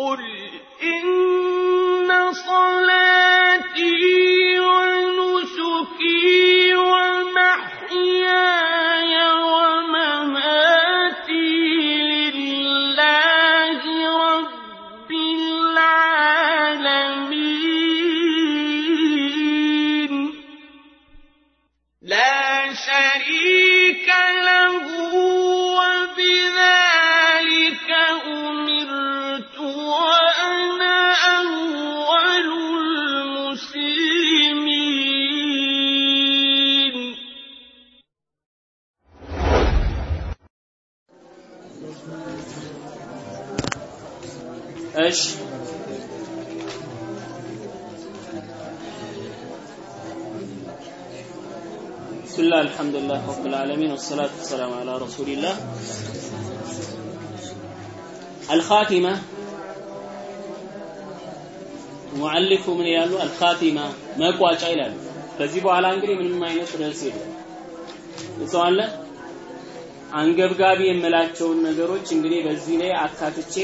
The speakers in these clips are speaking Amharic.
قل إن እሺ بسم الله الحمد لله رب العالمين والصلاة والسلام على رسول الله الخاتمة ሙአሊፉ ምን ያሉ አልኻቲማ መቋጫ ይላሉ። ከዚህ በኋላ እንግዲህ ምንም አይነት ርዕስ የለም። እዛው አለ አንገብጋቢ የምላቸውን ነገሮች እንግዲህ በዚህ ላይ አካትቼ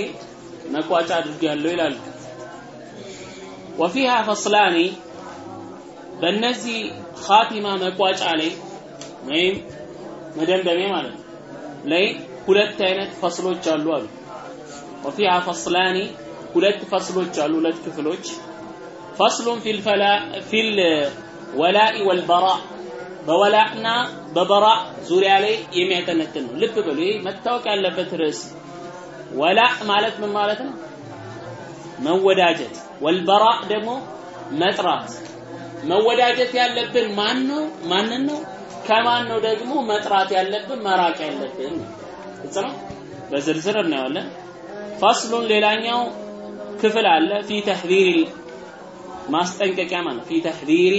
መቋጫ አድርጌያለሁ ይላሉ። ወፊሃ ፈስላኒ በእነዚህ ኻቲማ መቋጫ ላይ ወይም መደምደሚያ ማለት ነው ላይ ሁለት አይነት ፈስሎች አሉ አሉ። ወፊሃ ፈስላኒ ሁለት ፈስሎች አሉ፣ ሁለት ክፍሎች ፈስሉን ፊል ፈላ ፊል ወላኢ ወልበራ በወላእና በበራ ዙሪያ ላይ የሚያጠነጥን ነው። ልብ በሉ፣ ይሄ መታወቅ ያለበት ርዕስ ወላእ ማለት ምን ማለት ነው? መወዳጀት። ወልበራ ደግሞ መጥራት። መወዳጀት ያለብን ማን ነው? ማንን ነው? ከማን ነው ደግሞ መጥራት ያለብን መራቅ ያለብን ነው። ግልጽ በዝርዝር እናየዋለን። ፈስሉን ሌላኛው ክፍል አለ في التحذير ማስጠንቀቂያ ማለት في التحذير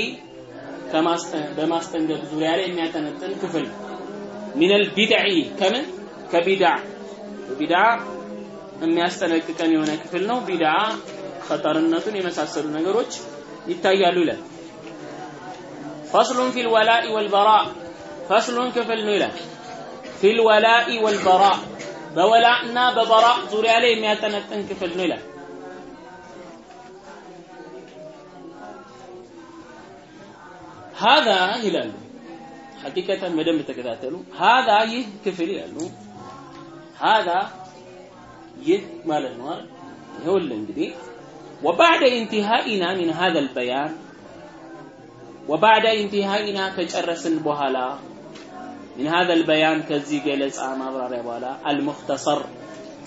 በማስጠንቀቅ ዙሪያ ላይ የሚያጠነጥን ክፍል من البدع ከምን ከቢድዓ ቢድዓ የሚያስጠነቅቀን የሆነ ክፍል ነው። ቢድዓ ኸጠርነቱን የመሳሰሉ ነገሮች ይታያሉ ይላል። فصل في الولاء والبراء فصل ክፍል ነው ይላል። في الولاء والبراء በወላእና በበራ ዙሪያ ላይ የሚያጠነጥን ክፍል ነው ይላል። ሀዛ ይላሉ ሐቂቀተን በደንብ ተከታተሉ። ሀዛ ይህ ክፍል ይላሉ። ሀዛ ይህ ማለት ነው አይደል? ይኸውልህ እንግዲህ ወባዕደ ኢንቲሃኢና ሚን ሀዛ አልበያን ወባዕደ ኢንቲሃኢና ከጨረስን በኋላ ሚን ሀዛ አልበያን ከዚህ ገለጻ ማብራሪያ በኋላ አልሙኽተሰር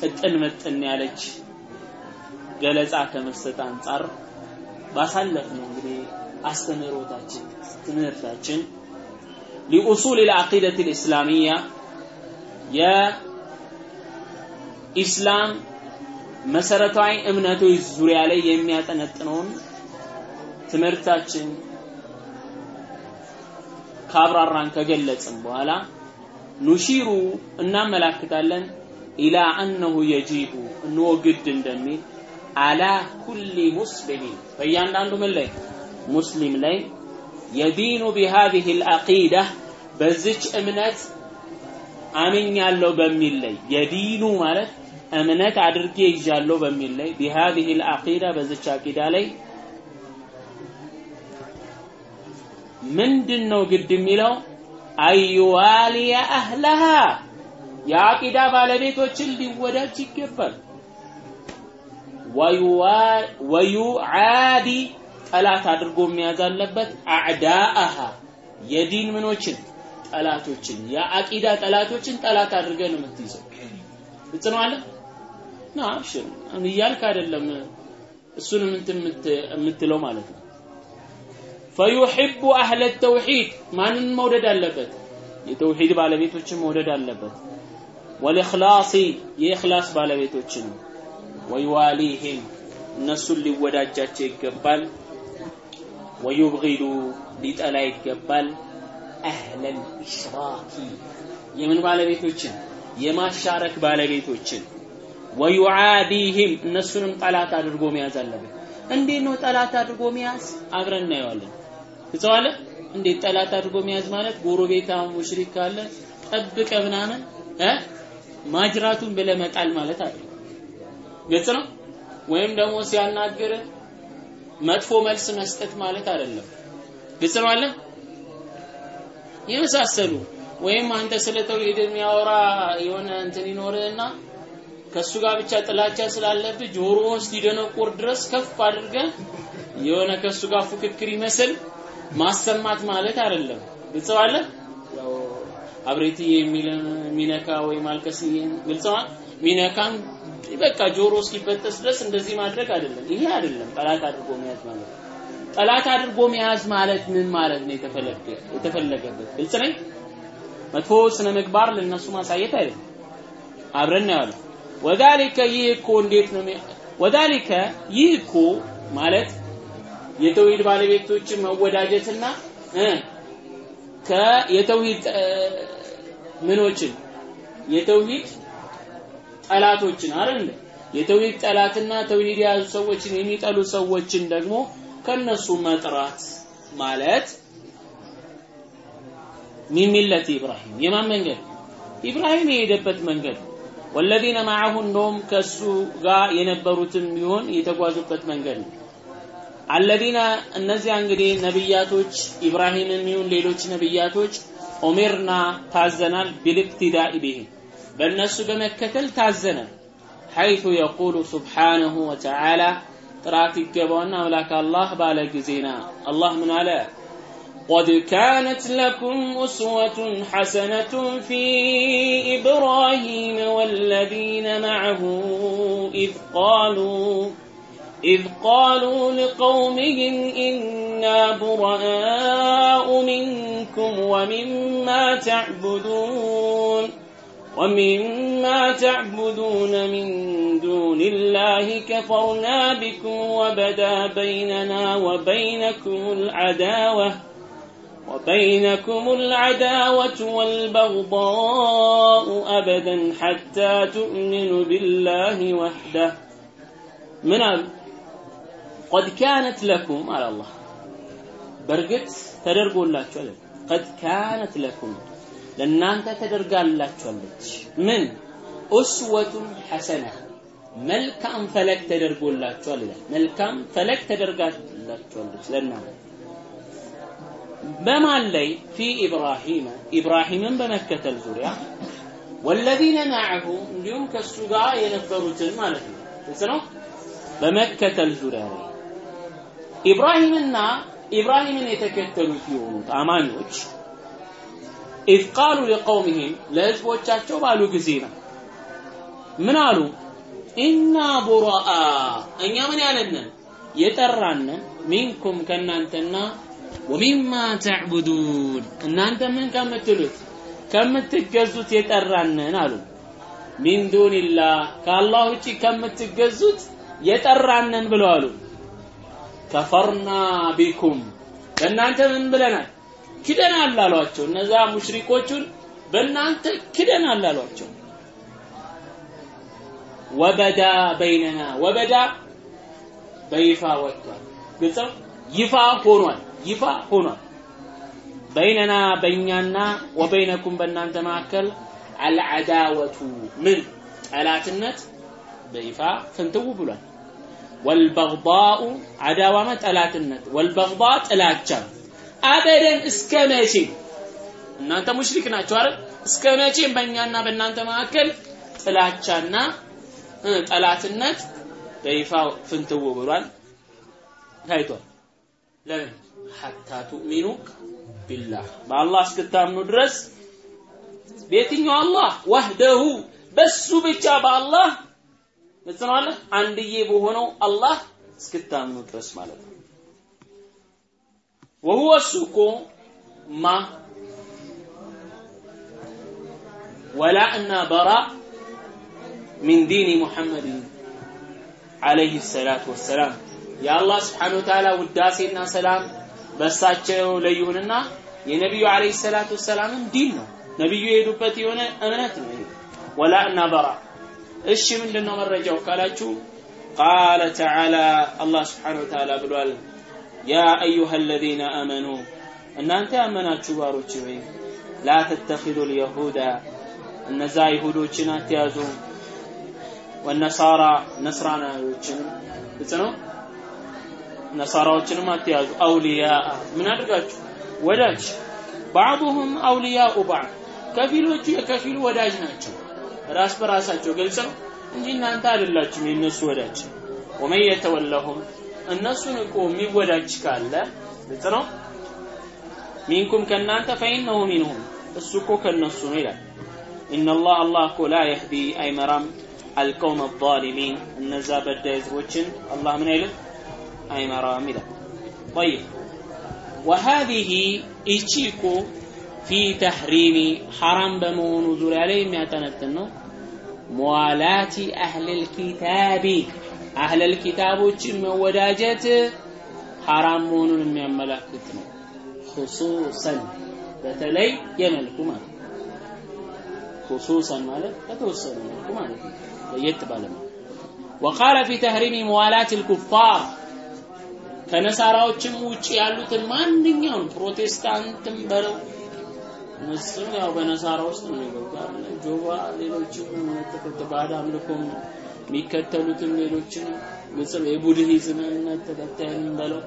እጥን ምጥን ያለች ገለጻ ከመስጠት አንጻር ባሳለፍነው እንግዲህ አስተምህሮታችን ትምህርታችን ሊኡሱል ልዓቂደት ልእስላሚያ የኢስላም መሰረታዊ እምነቶች ዙሪያ ላይ የሚያጠነጥነውን ትምህርታችን ካብራራን ከገለጽን በኋላ ኑሺሩ እናመላክታለን። ኢላ አነሁ የጂቡ እንሆ ግድ እንደሚል አላ ኩሊ ሙስሊሚን። በእያንዳንዱ ምን ላይ? ሙስሊም ላይ። የዲኑ ቢሃዚህ አልአቂዳ በዚች እምነት አምኛለሁ በሚል ላይ። የዲኑ ማለት እምነት አድርጌ ይዣለሁ በሚል ላይ ቢሃዚህ አልአቂዳ በዚች አቂዳ ላይ ምንድን ነው ግድ የሚለው? አዩዋሊየ አህለሃ የአቂዳ ባለቤቶችን ሊወዳጅ ይገባል። ወዩዓዲ ጠላት አድርጎ መያዝ አለበት። አዕዳአሃ የዲን ምኖችን ጠላቶችን የአቂዳ ጠላቶችን ጠላት አድርገህ ነው የምትይዘው። ግልጽ ና አብሽር እያልክ አይደለም እሱንም እንትን የምትለው ማለት ነው። ፈዩሕቡ አህለ ተውሒድ ማንን መውደድ አለበት? የተውሒድ ባለቤቶችን መውደድ አለበት። ወልእኽላሲ የእኽላስ ባለቤቶችን ወይዋሊህም እነሱን ሊወዳጃቸው ይገባል። ወዩብጊዱ ሊጠላ ይገባል። አህለል ኢሽራኪ የምን ባለቤቶችን? የማሻረክ ባለቤቶችን ወዩዓዲህም እነሱንም ጠላት አድርጎ መያዝ አለበት። እንዴት ነው ጠላት አድርጎ መያዝ? አብረን እናየዋለን። ትጸዋለ እንዴት ጠላት አድርጎ መያዝ ማለት? ጎረቤታ ሙሽሪክ ካለ ጠብቀ ምናምን እ? ማጅራቱን ብለህ መጣል ማለት አይደለም ግልጽ ነው? ወይም ደግሞ ሲያናግር መጥፎ መልስ መስጠት ማለት አይደለም። ግልጽ ነው አለ? የመሳሰሉ ወይም አንተ ስለ ተውሂድ የሚያወራ የሆነ እንትን ይኖርህና ከሱ ጋር ብቻ ጥላቻ ስላለብህ ጆሮ ውስጥ ይደነቁር ድረስ ከፍ አድርገህ የሆነ ከሱ ጋር ፉክክር ይመስል ማሰማት ማለት አይደለም። ግልጽ አለ አብሬትዬ የሚነካ ወይ ማልቀስዬ ግልጽ ሚነካን በቃ ጆሮ እስኪበጠስ ድረስ እንደዚህ ማድረግ አይደለም። ይሄ አይደለም ጠላት አድርጎ መያዝ ማለት ጠላት አድርጎ መያዝ ማለት ምን ማለት ነው? የተፈለገ የተፈለገበት ግልጽ ነኝ። መጥፎ ስነ ምግባር ለነሱ ማሳየት አይደለም። አብረን ነው ያለው። ወዳሊከ ይህ እኮ እንዴት ነው ወዳሊከ ይህ እኮ ማለት የተውሂድ ባለቤቶችን መወዳጀትና ከየተውሂድ ምኖችን? የተውሂድ ጠላቶችን አይደል የተውሂድ ጠላትና ተውሂድ የያዙ ሰዎችን የሚጠሉ ሰዎችን ደግሞ ከነሱ መጥራት ማለት ሚን ሚለት ኢብራሂም የማን መንገድ? ኢብራሂም የሄደበት መንገድ ወለዚነ ማዐሁ እንደውም ከሱ ጋር የነበሩትም ቢሆን የተጓዙበት መንገድ ነው። አለዚነ እነዚያ እንግዲህ ነብያቶች ኢብራሂምም ይሁን ሌሎች ነብያቶች ኡሚርና ታዘናል ቢልክቲዳኢ ቢህም በእነሱ በመከተል ታዘናል ሐይቱ የቁሉ ሱብሓነሁ ወተዓላ ጥራት ይገባውና አምላክ አላህ ባለ ጊዜና አላህ ምን አለ قد كانت لكم أسوة حسنة في إبراهيم والذين معه إذ قالوا إذ قالوا لقومهم إنا براء منكم ومما تعبدون ومما تعبدون من دون الله كفرنا بكم وبدا بيننا وبينكم العداوة. وبينكم العداوة والبغضاء أبدا حتى تؤمنوا بالله وحده من قد كانت لكم على الله برقت تدرقوا الله قد كانت لكم ለእናንተ ተደርጋላችኋለች ምን ኡስወቱን ሐሰና መልካም ፈለግ ተደርጎላችኋል ይላል መልካም ፈለግ ተደርጋላችኋለች ለእናንተ በማን ላይ? ፊ ኢብራሂም። ኢብራሂምን በመከተል ዙሪያ ወለዚነ ማዕሁ እንዲሁም ከሱ ጋር የነበሩትን ማለት ነው። ግልጽ ነው? በመከተል ዙሪያ ላይ ኢብራሂምና ኢብራሂምን የተከተሉት የሆኑት አማኞች إذ قالوا لقومهم ለህዝቦቻቸው ባሉ ጊዜ ነው። ምን አሉ? إنا برآء እኛ ምን ያለንን? የጠራንን። منكم ከእናንተና ومما تعبدون። እናንተ ምን ከምትሉት? ከምትገዙት የጠራንን አሉ። من دون الله ከአላህ ውጪ ከምትገዙት የጠራንን ብለው አሉ። ከፈርና ቢኩም በእናንተ ምን ብለናል? ክደናል አሏቸው። እነዛ ሙሽሪኮቹን በእናንተ ክደናል አሏቸው። ወበዳ በይነና ወበዳ በይፋ ወጥቷል። ግልጽ ይፋ ሆኗል ይፋ ሆኗል። በይነና በእኛና ወበይነኩም በእናንተ መካከል አልዓዳወቱ ምን? ጠላትነት በይፋ ፍንትው ብሏል። ወልበግዳኡ አዳዋመ ጠላትነት። ወልበግዳ ጥላቻ። አበደን እስከ መቼ እናንተ ሙሽሪክ ናቸው አይደል? እስከ መቼም በእኛና በእናንተ መካከል ጥላቻና ጠላትነት በይፋ ፍንትው ብሏል። ታይቷል። ለምን ሐታ ቱእሚኑ ቢላህ በአላህ እስክታምኑ ድረስ በየትኛው አላህ ወህደሁ በሱ ብቻ በአላህ ምጽናለ አንድዬ በሆነው አላህ እስክታምኑ ድረስ ማለት ነው وهو እሱ ما ولا እና በራ من دين محمد عليه الصلاة والسلام የአላህ ስብሓነ ወተዓላ ውዳሴና ሰላም በሳቸው ላይ የነቢዩ አለይሂ ሰላቱ ወሰላምን ዲን ነው። ነቢዩ የሄዱበት የሆነ እምነት ነው ወላ እና በራ እሺ ምንድነው መረጃው ካላችሁ ቃለ ተዓላ አላህ ስብሓነ ወተዓላ ብሏል። ያ አዩሃ አለዚነ አመኑ። እናንተ ያመናችሁ ባሮች ወይ ላ ተተኪዱ ልየሁዳ እነዛ ይሁዶችን አትያዙ። ወነሳራ ነስራናዎችንም ግልጽ ነው ነሳራዎችንም አትያዙ። አውሊያ ምን አድርጋችሁ? ወዳጅ። ባዕዱሁም አውሊያኡ ባዕድ ከፊሎቹ የከፊሉ ወዳጅ ናቸው። ራስ በራሳቸው ግልጽ ነው እንጂ እናንተ አይደላችሁም የእነሱ ወዳጅ። ወመን የተወለሁም እነሱን እኮ የሚወዳጅ ካለ ግልጽ ነው። ሚንኩም ከእናንተ ፈኢነሁ ሚንሁም እሱ እኮ ከእነሱ ነው ይላል። ኢነላህ አላህ እኮ ላ የህዲ አይመራም። አልቀውም አዛሊሚን እነዛ በዳይ ህዝቦችን አላህ ምን አይልም أي مرامدة طيب. وهذه إيشيكو في تحريم حرام بمون نزول عليه مياتنتنو موالاة أهل الكتاب. أهل الكتاب موداجة حرام مون مياملاكتنو خصوصا. بتلي يملكو خصوصا مالك بتوصل يملكو مالك طيب، وقال في تحريم موالاة الكفار. ከነሳራዎችም ውጭ ያሉትን ማንኛውም ፕሮቴስታንትም በለው እነሱም ያው በነሳራ ውስጥ ነው ጆባ ሌሎችም ተከተ ባዕድ አምልኮም የሚከተሉትም ሌሎችም ግጽም የቡድሂዝም እምነት ተከታይም በለው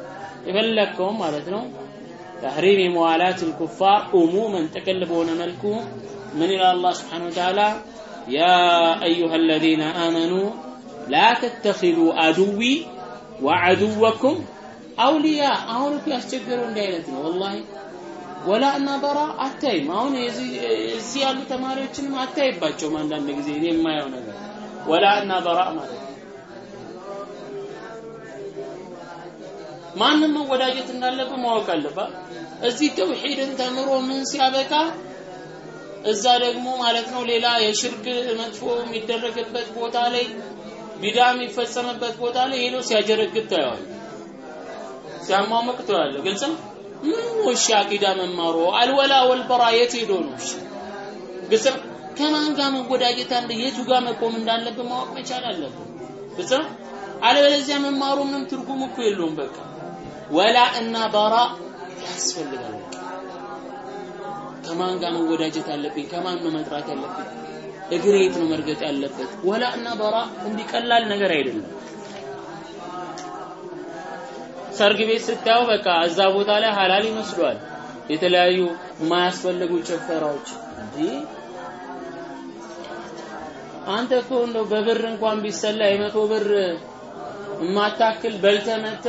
የፈለግከውም ማለት ነው። ተሕሪም መዋላት ልኩፋር ኡሙመን ጥቅል በሆነ መልኩ ምን ይላል አላህ ስብሓን ወተዓላ? ያ አዩሃ አለዚነ አመኑ ላ ተተኪዙ አድዊ ወዐድወኩም አውሊያ አሁን እኮ ያስቸገረው እንዲህ አይነት ነው። ወላሂ ወላ እና በራ አታይም። አሁን እዚህ ያሉ ተማሪዎችንም አታይባቸውም አንዳንድ ጊዜ። እኔ የማየው ነገር ወላ እና በራ ማለት ማንም መወዳጀት እንዳለብህ ማወቅ አለበት። እዚህ ተውሂድን ተምሮ ምን ሲያበቃ እዛ ደግሞ ማለት ነው ሌላ የሽርክ መጥፎ የሚደረግበት ቦታ ላይ ቢዳ የሚፈጸምበት ቦታ ላይ ሄዶ ሲያጀረግድ ታየዋል ሲያሟሙቅ ታየዋል ግልጽ ነው? ምን አቂዳ መማሩ? አልወላ ወልበራ የት ሄዶ ነው? እሺ ግልጽ ነው? ከማን ጋር መወዳጀት አለ? የቱ ጋር መቆም እንዳለብን ማወቅ መቻል አለብን ግልጽ ነው? አለበለዚያ መማሩ ምንም ትርጉም እኮ የለውም። በቃ ወላ እና በራ ያስፈልጋል። ከማን ጋር መወዳጀት አለብኝ? ከማን ነው መጥራት ያለብኝ? እግሬ የት ነው መርገጥ ያለበት? ወላ እና በራ እንዲህ ቀላል ነገር አይደለም ሰርግ ቤት ስታየው በቃ እዛ ቦታ ላይ ሀላል ይመስሏል። የተለያዩ የማያስፈልጉ ጭፈራዎች። እንጂ አንተ እኮ እንደው በብር እንኳን ቢሰላ የመቶ ብር የማታክል በልተ መተ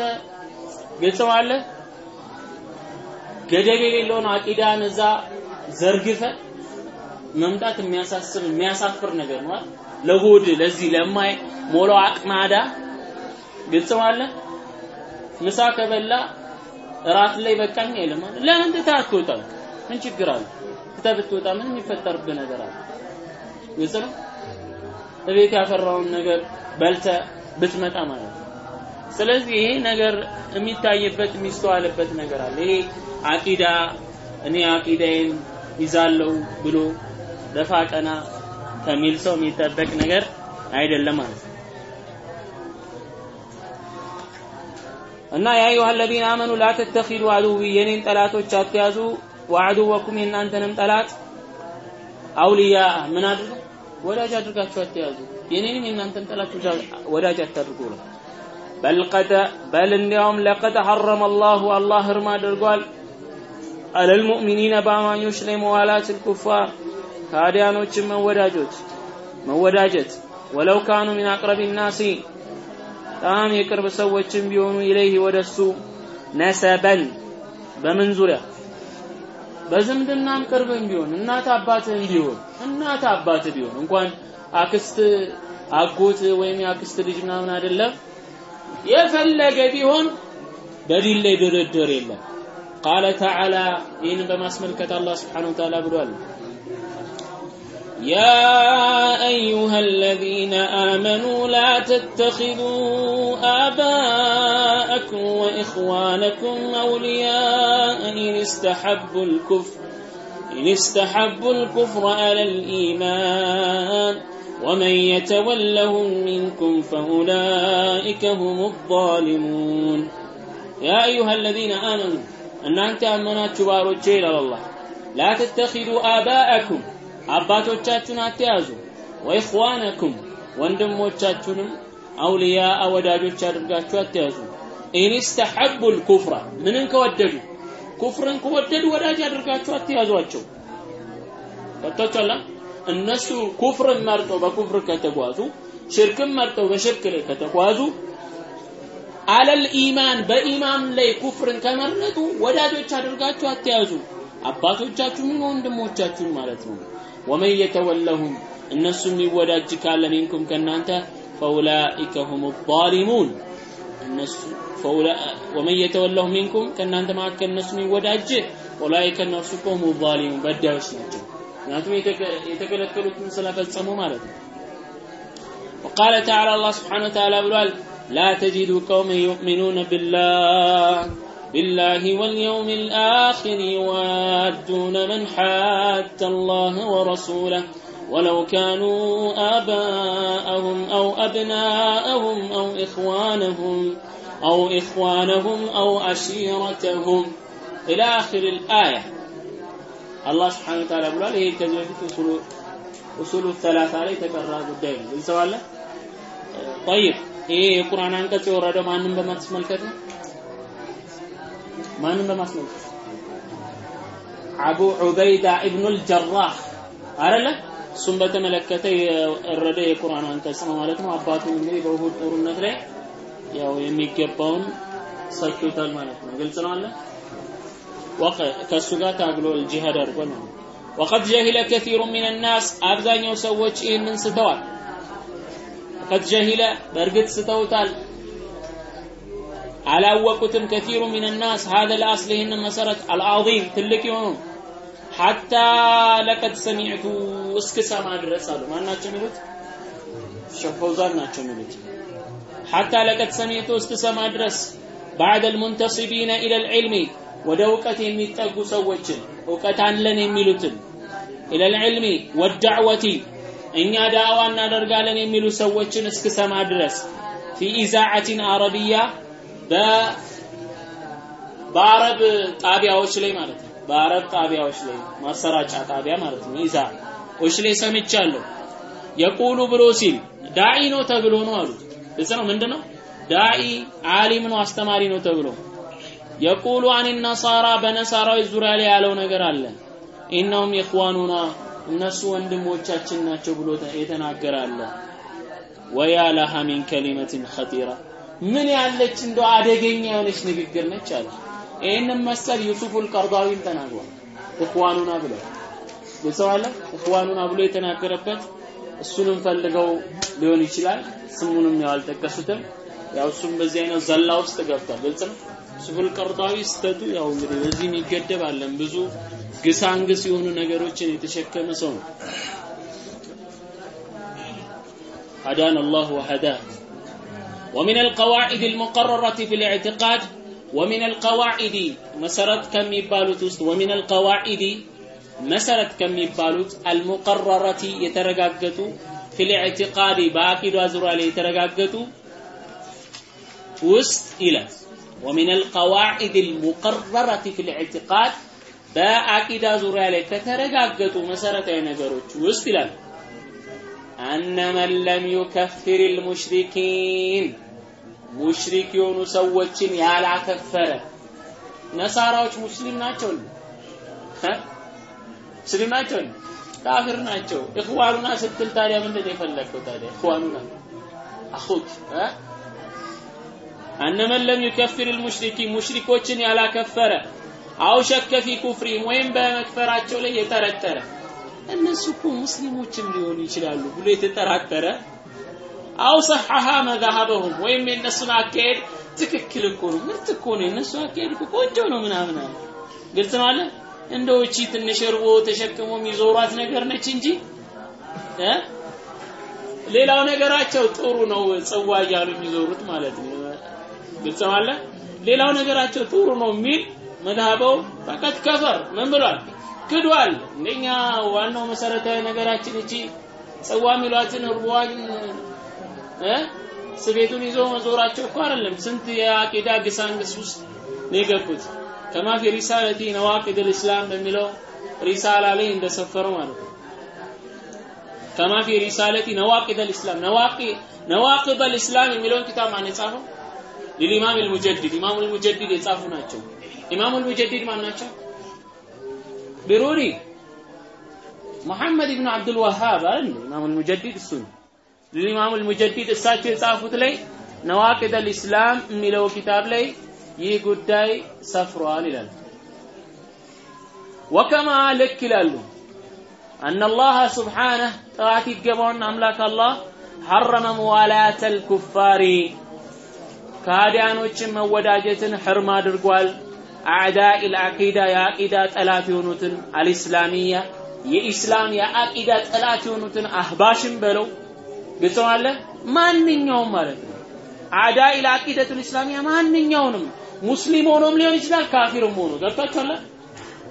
ግልጽ አለ ገደብ የሌለውን አቂዳን እዛ ዘርግፈ መምጣት የሚያሳስብ የሚያሳፍር ነገር ነው ለሆድ ለዚህ ለማይ ሞላው አቅማዳ ግልጽ አለ ምሳ ከበላ እራት ላይ በቃኝ አይልም። ለምን ትተህ ምን ችግር አለ? ትተህ ብትወጣ ምን የሚፈጠርብህ ነገር አለ? ግልጽ እቤት ያፈራውን ነገር በልተ ብትመጣ ማለት ነው። ስለዚህ ይሄ ነገር የሚታይበት የሚስተዋልበት ነገር አለ። ይሄ አቂዳ እኔ አቂዳዬን ይዛለው ብሎ ደፋ ቀና ከሚል ሰው የሚጠበቅ ነገር አይደለም ማለት ነው እና ያ አዩሃ አለዚነ አመኑ ላ ተተኺዱ አዱዊ የኔን ጠላቶች አትያዙ ወዐዱወኩም የእናንተንም ጠላት አውልያ ምን አድርጉ? ወዳጅ አድርጋችሁ አትያዙ። የኔንም የእናንተን ጠላት ወዳጅ አታድርጉ ነው። በል ቀደ በል እንዲያውም ለቀድ ሐረመ አላሁ አላህ እርም አድርጓል። አለል ሙእሚኒነ በአማኞች ላይ መዋላት ልኩፋር ከአዲያኖችን መወዳጆች መወዳጀት። ولو كانوا من أقرب الناس በጣም የቅርብ ሰዎችም ቢሆኑ إليه ወደሱ نسبا በምን ዙሪያ? በዝምድናም ቅርብም ቢሆን እናት አባትም ቢሆን እናት አባት ቢሆን እንኳን አክስት አጎት ወይም የአክስት ልጅ ምናምን አይደለም። የፈለገ ቢሆን በዲን ላይ ድርድር የለም። قال تعالى ይህንን በማስመልከት አላህ سبحانه وتعالى ብሏል يا أيها الذين آمنوا لا تتخذوا آباءكم وإخوانكم أولياء إن استحبوا الكفر إن استحبوا الكفر على الإيمان ومن يتولهم منكم فأولئك هم الظالمون. يا أيها الذين آمنوا أن أنت أمنات تبارك إلى الله لا تتخذوا آباءكم አባቶቻችሁን አትያዙ። ወኢኽዋነኩም ወንድሞቻችሁንም አውልያ ወዳጆች አድርጋችሁ አትያዙ። ኢንስተሐቡል ኩፍራ ምንን ከወደዱ? ኩፍርን ከወደዱ ወዳጅ አድርጋችሁ አትያዟቸው። ገብቷችኋል? እነሱ ኩፍርን መርጠው በኩፍር ከተጓዙ ሽርክን መርጠው በሽርክ ላይ ከተጓዙ አለል ኢማን በኢማን ላይ ኩፍርን ከመረጡ ወዳጆች አድርጋችሁ አትያዙ። አባቶቻችሁን ወንድሞቻችሁን ማለት ነው ወመን የተወለሁም እነሱ የሚወዳጅ ካለ ሚንኩም ከእናንተ ፈውላኢከ ሁም ዛሊሙን እነሱ ወመን የተወለሁ ሚንኩም ከእናንተ መካከል እነሱ የሚወዳጅ ኡላኢከ እነርሱ እኮ ሁም ዛሊሙን በዳዮች ናቸው ምክንያቱም የተከለከሉትን ስለፈጸሙ ማለት ነው وقال تعالى الله سبحانه وتعالى بلال لا تجد قوما يؤمنون بالله بالله واليوم الآخر يوادون من حاد الله ورسوله ولو كانوا آباءهم أو أبناءهم أو إخوانهم أو إخوانهم أو عشيرتهم. إلى آخر الآية. الله سبحانه وتعالى يقول له إيه كذلك؟ إيه أصول أصول الثلاثة؟ عليه تكرر الدين سؤال طيب إيه القرآن عنك تورده؟ ما نبى بما تسمى الكتاب؟ ማንን በማስመልከት አቡ ዑበይዳ ኢብኑል ጀራህ አይደለ? እሱም በተመለከተ የወረደ የቁርአን አንቀጽ ነው ማለት ነው። አባቱ እንግዲህ በኡሁድ ጦርነት ላይ ያው የሚገባውን ሰጥቶታል ማለት ነው። ግልጽ ነው አለ ከእሱ ጋር ታግሎ ጂሃድ አድርጓል ነው። ወቀድ ጀሂለ ከሲሩ ሚን ናስ አብዛኛው ሰዎች ይህንን ስተዋል። ቀድ ጀሂለ በእርግጥ ስተውታል አላወቁትም ከቲሩ ሚን ናስ ሀደ ልአስል ይህንን መሰረት አልዓዚም ትልቅ የሆኑ ሐታ ለቀድ ሰሚዕቱ እስክሰማ ድረስ አሉ። ማን ናቸው የሚሉት? ሸህ ፈውዛን ናቸው የሚሉት። ሐታ ለቀድ ሰሚዕቱ እስክሰማ ድረስ ባዕድ አልሙንተሲቢነ ኢለ ልዕልሚ ወደ እውቀት የሚጠጉ ሰዎችን እውቀት አለን የሚሉትን إلى العلم والدعوة እኛ ዳዕዋ እናደርጋለን የሚሉ ሰዎችን እስክሰማ ድረስ في إذاعات عربية በአረብ ጣቢያዎች ላይ ማለት ነው። በአረብ ጣቢያዎች ላይ ማሰራጫ ጣቢያ ማለት ነው። ኢዛዎች ላይ ሰምቻለሁ። يقول ብሎ ሲል داعي ነው ተብሎ ነው አሉት። ግልጽ ነው። ምንድን ነው داعي عالم ነው አስተማሪ ነው ተብሎ يقول عن النصارى በነሳራዎች ዙሪያ ላይ ያለው ነገር አለ። ኢነሁም ኢኽዋኑና እነሱ ወንድሞቻችን ናቸው ብሎ የተናገረ አለ። ወያ ለሃ ሚን ከሊመትን ኸጢራ ምን ያለች እንደ አደገኛ የሆነች ንግግር ነች አሉ። ይህንም መሰል ዩሱፉል ቀርዳዊም ተናግሯል። እኽዋኑና ብለው ግልጸዋለ እኽዋኑና ብሎ የተናገረበት እሱንም ፈልገው ሊሆን ይችላል። ስሙንም ያው አልጠቀሱትም። ያው እሱም በዚህ አይነት ዘላ ውስጥ ገብቷል። ግልጽ ነው። ሱፉል ቀርዳዊ ስተቱ ያው እንግዲህ በዚህ የሚገደብ አለን ብዙ ግሳንግስ የሆኑ ነገሮችን የተሸከመ ሰው ነው። አዳን አላህ ወሀዳህ ومن القواعد المقررة في الاعتقاد ومن القواعد مسرت كم يبالوت وسط ومن القواعد مسرت كم يبالوت المقررة يترقاقتوا في الاعتقاد باقي وازر عليه يترقاقتوا وسط إلى ومن القواعد المقررة في الاعتقاد በአቂዳ ዙሪያ ላይ ከተረጋገጡ መሰረታዊ ነገሮች ውስጥ ይላል አነ መን ለም ዩከፍር ልሙሽሪኪን ሙሽሪክ የሆኑ ሰዎችን ያላከፈረ። ነሳራዎች ሙስሊም ናቸው ሙስሊም ናቸው ካፍር ናቸው። እኽዋኑና ስትል ታዲያ ምንድን የፈለግከው ታዲያ? እኽዋኑና አኹክ አነ መን ለም ዩከፍር ልሙሽሪኪን ሙሽሪኮችን ያላከፈረ አው ሸከ ፊ ኩፍሪም ወይም በመክፈራቸው ላይ የጠረጠረ እነሱ እኮ ሙስሊሞችም ሊሆኑ ይችላሉ ብሎ የተጠራጠረ አው ሰሐሃ መዛሀበሁም ወይም የእነሱን አካሄድ ትክክል እኮ ነው። ምርጥ እኮ ነው። የእነሱ አካሄድ እኮ ቆንጆ ነው ምናምን አለ። ግልጽ ነው አለ። እንደው ትንሽ እርቦ ተሸክሞ የሚዞሯት ነገር ነች እንጂ ሌላው ነገራቸው ጥሩ ነው ጽዋ እያሉ የሚዞሩት ማለት ነው። ግልጽ ነው ሌላው ነገራቸው ጥሩ ነው የሚል መድሃበው ፈቀት ከፈር። ምን ብሏል? ክዷል። እንደኛ ዋናው መሰረታዊ ነገራችን እቺ ጽዋ ሚሏትን እርቧን ስቤቱን ይዞ መዞራቸው እኮ አይደለም። ስንት የአቂዳ ግሳንግስ ውስጥ ነው የገቡት? ከማ ፊ ሪሳለቲ ነዋቂድ ልእስላም በሚለው ሪሳላ ላይ እንደሰፈረው ማለት ነው። كما في رسالة نواقض الإسلام نواقض الإسلام የሚለውን ኪታብ ማን የጻፈው? للإمام المجدد። الإمام المجدد የጻፉ ናቸው። الإمام المجدد ማን ናቸው? ብሩሪ መሐመድ ኢብኑ አብዱል ወሃብ አይደል الإمام المجدد እሱ ነው። الإمام المجدد ያሰፈሩት ላይ نواقض الإسلام የሚለው ኪታብ ላይ يقول داي سفروان لن وكما لك لألو أن الله سبحانه تغاتي قبعنا أملاك الله حرم موالاة الكفار كاديان وشم وداجة حرما درقوال أعداء العقيدة يا عقيدة ألاتيونة الإسلامية يا إسلام يا عقيدة ألاتيونة أهباش بلو. ግልጸዋለ ማንኛውም ማለት ነው። አዕዳኢ ልዓቂደቱ ልእስላሚያ ማንኛውንም ሙስሊም ሆኖም ሊሆን ይችላል፣ ካፊርም ሆኖ ገብቷችኋል።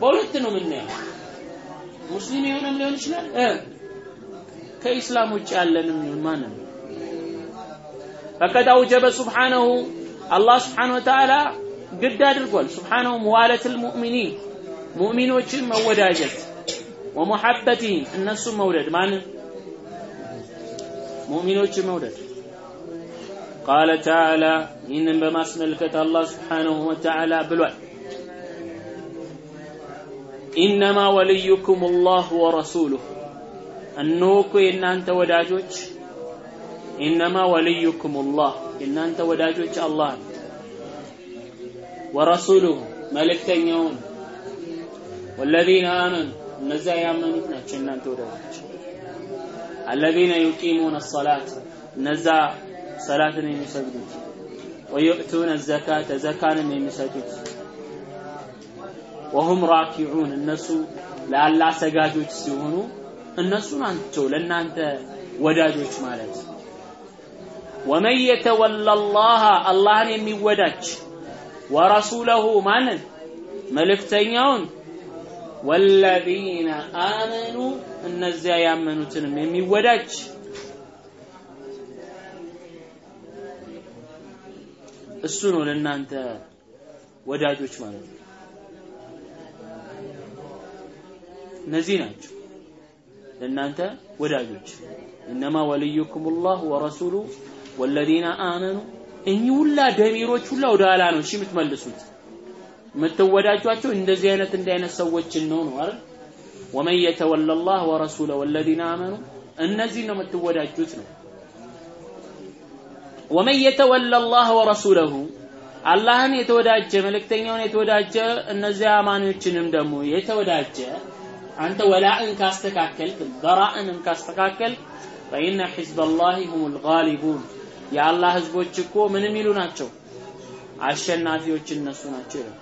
በሁለት ነው የምናየው። ሙስሊም የሆነም ሊሆን ይችላል ከኢስላም ውጭ ያለንም ይሁን ማንም ፈቀድ አውጀበ ሱብሓነሁ አላህ ስብሓነሁ ወተዓላ ግድ አድርጓል። ሱብሓነሁ መዋለትል ሙእሚኒን ሙእሚኖችን መወዳጀት ወሙሐበቲህም እነሱን መውደድ ማንን ሙእሚኖችን መውደድ። ቃለ ተዓላ ይህንን በማስመልከት አላህ ስብሓነሁ ወተዓላ ብሏል። ኢነማ ወልዩኩም አላህ ወረሱሉሁ እነሆ እኮ የእናንተ ወዳጆች ኢነማ ወልዩኩም አላህ የእናንተ ወዳጆች አላህ ነው። ወረሱሉሁ መልእክተኛውን። ወለዚነ አመኑ እነዚያ ያመኑት ናቸው የእናንተ ወዳጆች አለዚነ ዩቂሙነ ሰላት እነዛ ሰላትን የሚሰግዱት ወዩእቱነ ዘካተ ዘካንም የሚሰጡት ወሁም ራኪዑን እነሱ ለአላህ ሰጋጆች ሲሆኑ እነሱ ናቸው ለእናንተ ወዳጆች ማለት ወመን የተወላ አላህ አላህን የሚወዳጅ ወረሱለሁ ማንን መልእክተኛውን ወለዚነ አመኑ እነዚያ ያመኑትንም የሚወዳጅ እሱ ነው ለእናንተ ወዳጆች ማለት ነው። እነዚህ ናቸው ለእናንተ ወዳጆች። እነማ ወልዩኩም ላህ ወረሱሉ ወለዚነ አመኑ እኚህ ሁላ ደሚሮች ሁላ ወደ ኋላ ነው እሺ የምትመልሱት የምትወዳጇቸው እንደዚህ አይነት እንዲህ አይነት ሰዎችን ነው ነው አይደል? ወመን የተወላ ላህ ወረሱለ ወለዚነ አመኑ እነዚህ ነው የምትወዳጁት ነው። ወመን የተወላ ላህ ወረሱለሁ አላህን የተወዳጀ መልእክተኛውን የተወዳጀ እነዚያ አማኞችንም ደግሞ የተወዳጀ አንተ ወላእን ካስተካከልክ በራእንም ካስተካከልክ ፈኢነ ሒዝበላሂ ሁሙል ጋሊቡን የአላህ ህዝቦች እኮ ምን የሚሉ ናቸው? አሸናፊዎች እነሱ ናቸው ይላል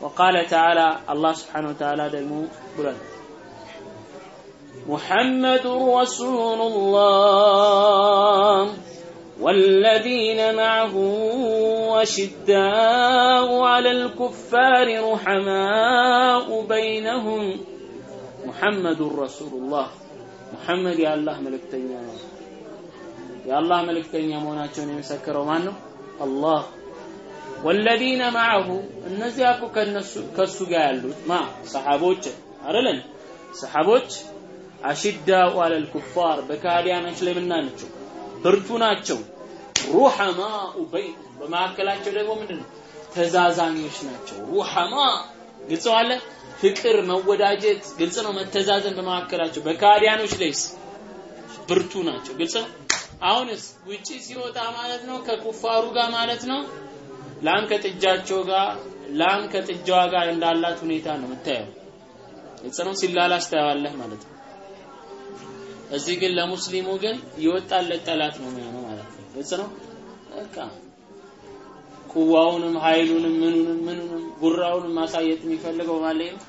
وقال تعالى الله سبحانه وتعالى دمو بلد. محمد رسول الله والذين معه وشداء على الكفار رحماء بينهم. محمد رسول الله. محمد يا الله ملكتين. يا الله ملكتين يا يمسكروا الله. ወለዚነ ማዐሁ እነዚያ እኮ ከነሱ ከሱ ጋር ያሉት ማ ሰሓቦች አይደለን? ሰሓቦች አሽዳኡ አለል ኩፋር በካዲያኖች ላይ ምና ናቸው? ብርቱ ናቸው። ሩሐማኡ በይን በመካከላቸው ደግሞ ምንድን ነው? ተዛዛኞች ናቸው። ሩሐማ ግልጽ ፍቅር፣ መወዳጀት ግልጽ ነው። መተዛዘን በመካከላቸው በካዲያኖች ላይስ ብርቱ ናቸው። ግልጽ ነው። አሁንስ ውጪ ሲወጣ ማለት ነው ከኩፋሩ ጋር ማለት ነው ላም ከጥጃቸው ጋር ላም ከጥጃዋ ጋር እንዳላት ሁኔታ ነው የምታየው። ግልጽ ነው። ሲላላስ ታየዋለህ ማለት ነው። እዚህ ግን ለሙስሊሙ ግን የወጣለት ጠላት ነው የሚሆነው ማለት ነው። ግልጽ ነው። በቃ ቁዋውንም ኃይሉንም ምኑንም ምኑንም ጉራውንም ማሳየት የሚፈልገው ማለት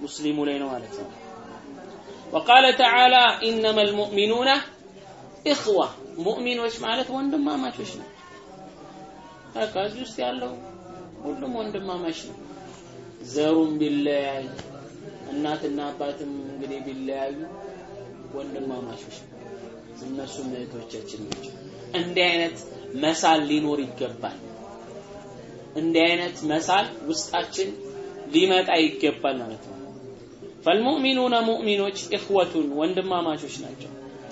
ሙስሊሙ ላይ ነው ማለት ነው። وقال تعالى إنما المؤمنون ኢኽዋ ሙእሚኖች ማለት ወንድማማቾች ነው። እዚህ ውስጥ ያለው ሁሉም ወንድማማች ነው። ዘሩም ቢለያይ እናትና አባትም እንግዲህ ቢለያዩ ወንድማማቾች ነው። እነሱም እህቶቻችን ናቸው። እንዲህ አይነት መሳል ሊኖር ይገባል። እንዲህ አይነት መሳል ውስጣችን ሊመጣ ይገባል ማለት ነው። ፈልሙእሚኑነ ሙእሚኖች ኢኽወቱን ወንድማማቾች ናቸው።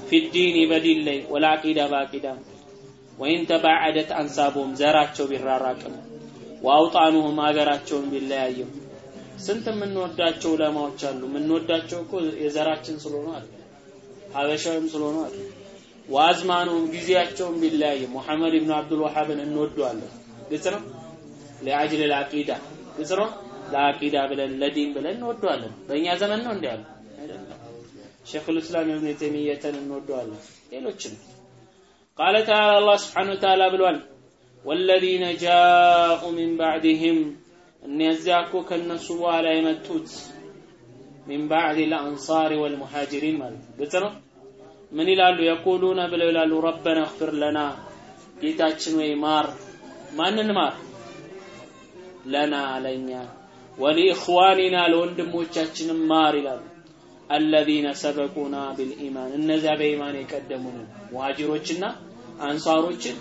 ፊዲኒ በዲን ላይ ወልዓቂዳ በአቂዳ ወይን ተባዓደት አንሳቦም ዘራቸው ቢራራቅም ወአውጣኑሁም ሀገራቸውን ቢለያይም ስንት የምንወዳቸው ዑለማዎች አሉ። የምንወዳቸው እኮ የዘራችን ስለሆኑ አለ ሀበሻዊም ስለሆኑ አለ ወአዝማኑም ጊዜያቸውን ቢለያይም ሙሐመድ ኢብኑ አብዱል ወሃብን እንወደዋለን። ግልጽ ነው። ለአጅል ልዓቂዳ ግልጽ ነው። ለአቂዳ ብለን ለዲን ብለን እንወደዋለን። በእኛ ዘመን ነው እንዲ ያለ አይደለም። ሸይኹል ኢስላም ኢብኑ ተይሚየተን እንወደዋለን። ሌሎችም ቃለ ተዓላ አላህ ስብሓነሁ ወተዓላ ብሏል ወለዚነ ጃኡ ሚን ባዕድህም እነዚያ እኮ ከነሱ በኋላ የመጡት ሚን ባዕድ ልአንሳሪ ወልሙሃጅሪን ማለት ነው። ግልጽ ነው። ምን ይላሉ? የቁሉነ ብለው ይላሉ ረበና እግፊር ለና ጌታችን ወይ ማር ማንን ማር ለና ለኛ ወሊኢኽዋኒና ለወንድሞቻችንም ማር ይላሉ አለዚነ ሰበቁና ቢልኢማን እነዚያ በኢማን የቀደሙንን ሙሃጅሮችና አንሷሮችን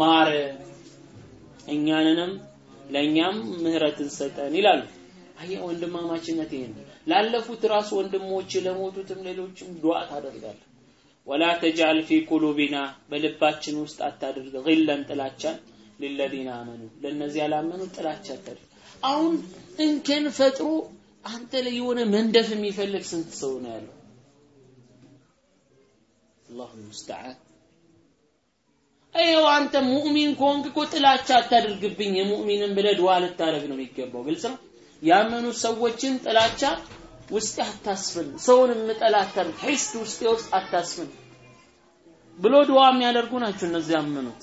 ማር እኛንንም ለእኛም ምህረትን ሰጠን ይላሉ። አየህ ወንድማማችነት ይሄ ላለፉት ራሱ ወንድሞች ለሞቱትም ሌሎችም ዱዓ ታደርጋለህ። ወላ ተጅዐል ፊ ቁሉቢና በልባችን ውስጥ አታድርግ። ግለን ጥላቻን ሊለዚነ አመኑ። ለእነዚህ ያላመኑ ጥላቻ አሁን እንከን ፈጥሮ አንተ ላይ የሆነ መንደፍ የሚፈልግ ስንት ሰው ነው ያለው? አላሁ ሙስተዓን። ይኸው አንተ ሙእሚን ከሆንክ እኮ ጥላቻ አታድርግብኝ የሙእሚንን ብለህ ዱዓ ልታደርግ ነው የሚገባው። ግልጽ ነው። ያመኑ ሰዎችን ጥላቻ ውስጥ አታስፍን፣ ሰውን የምጠላ አታድርግ፣ ሒስድ ውስጥ አታስፍን ብሎ ዱዓ የሚያደርጉ ናቸው እነዚህ ያመኑት።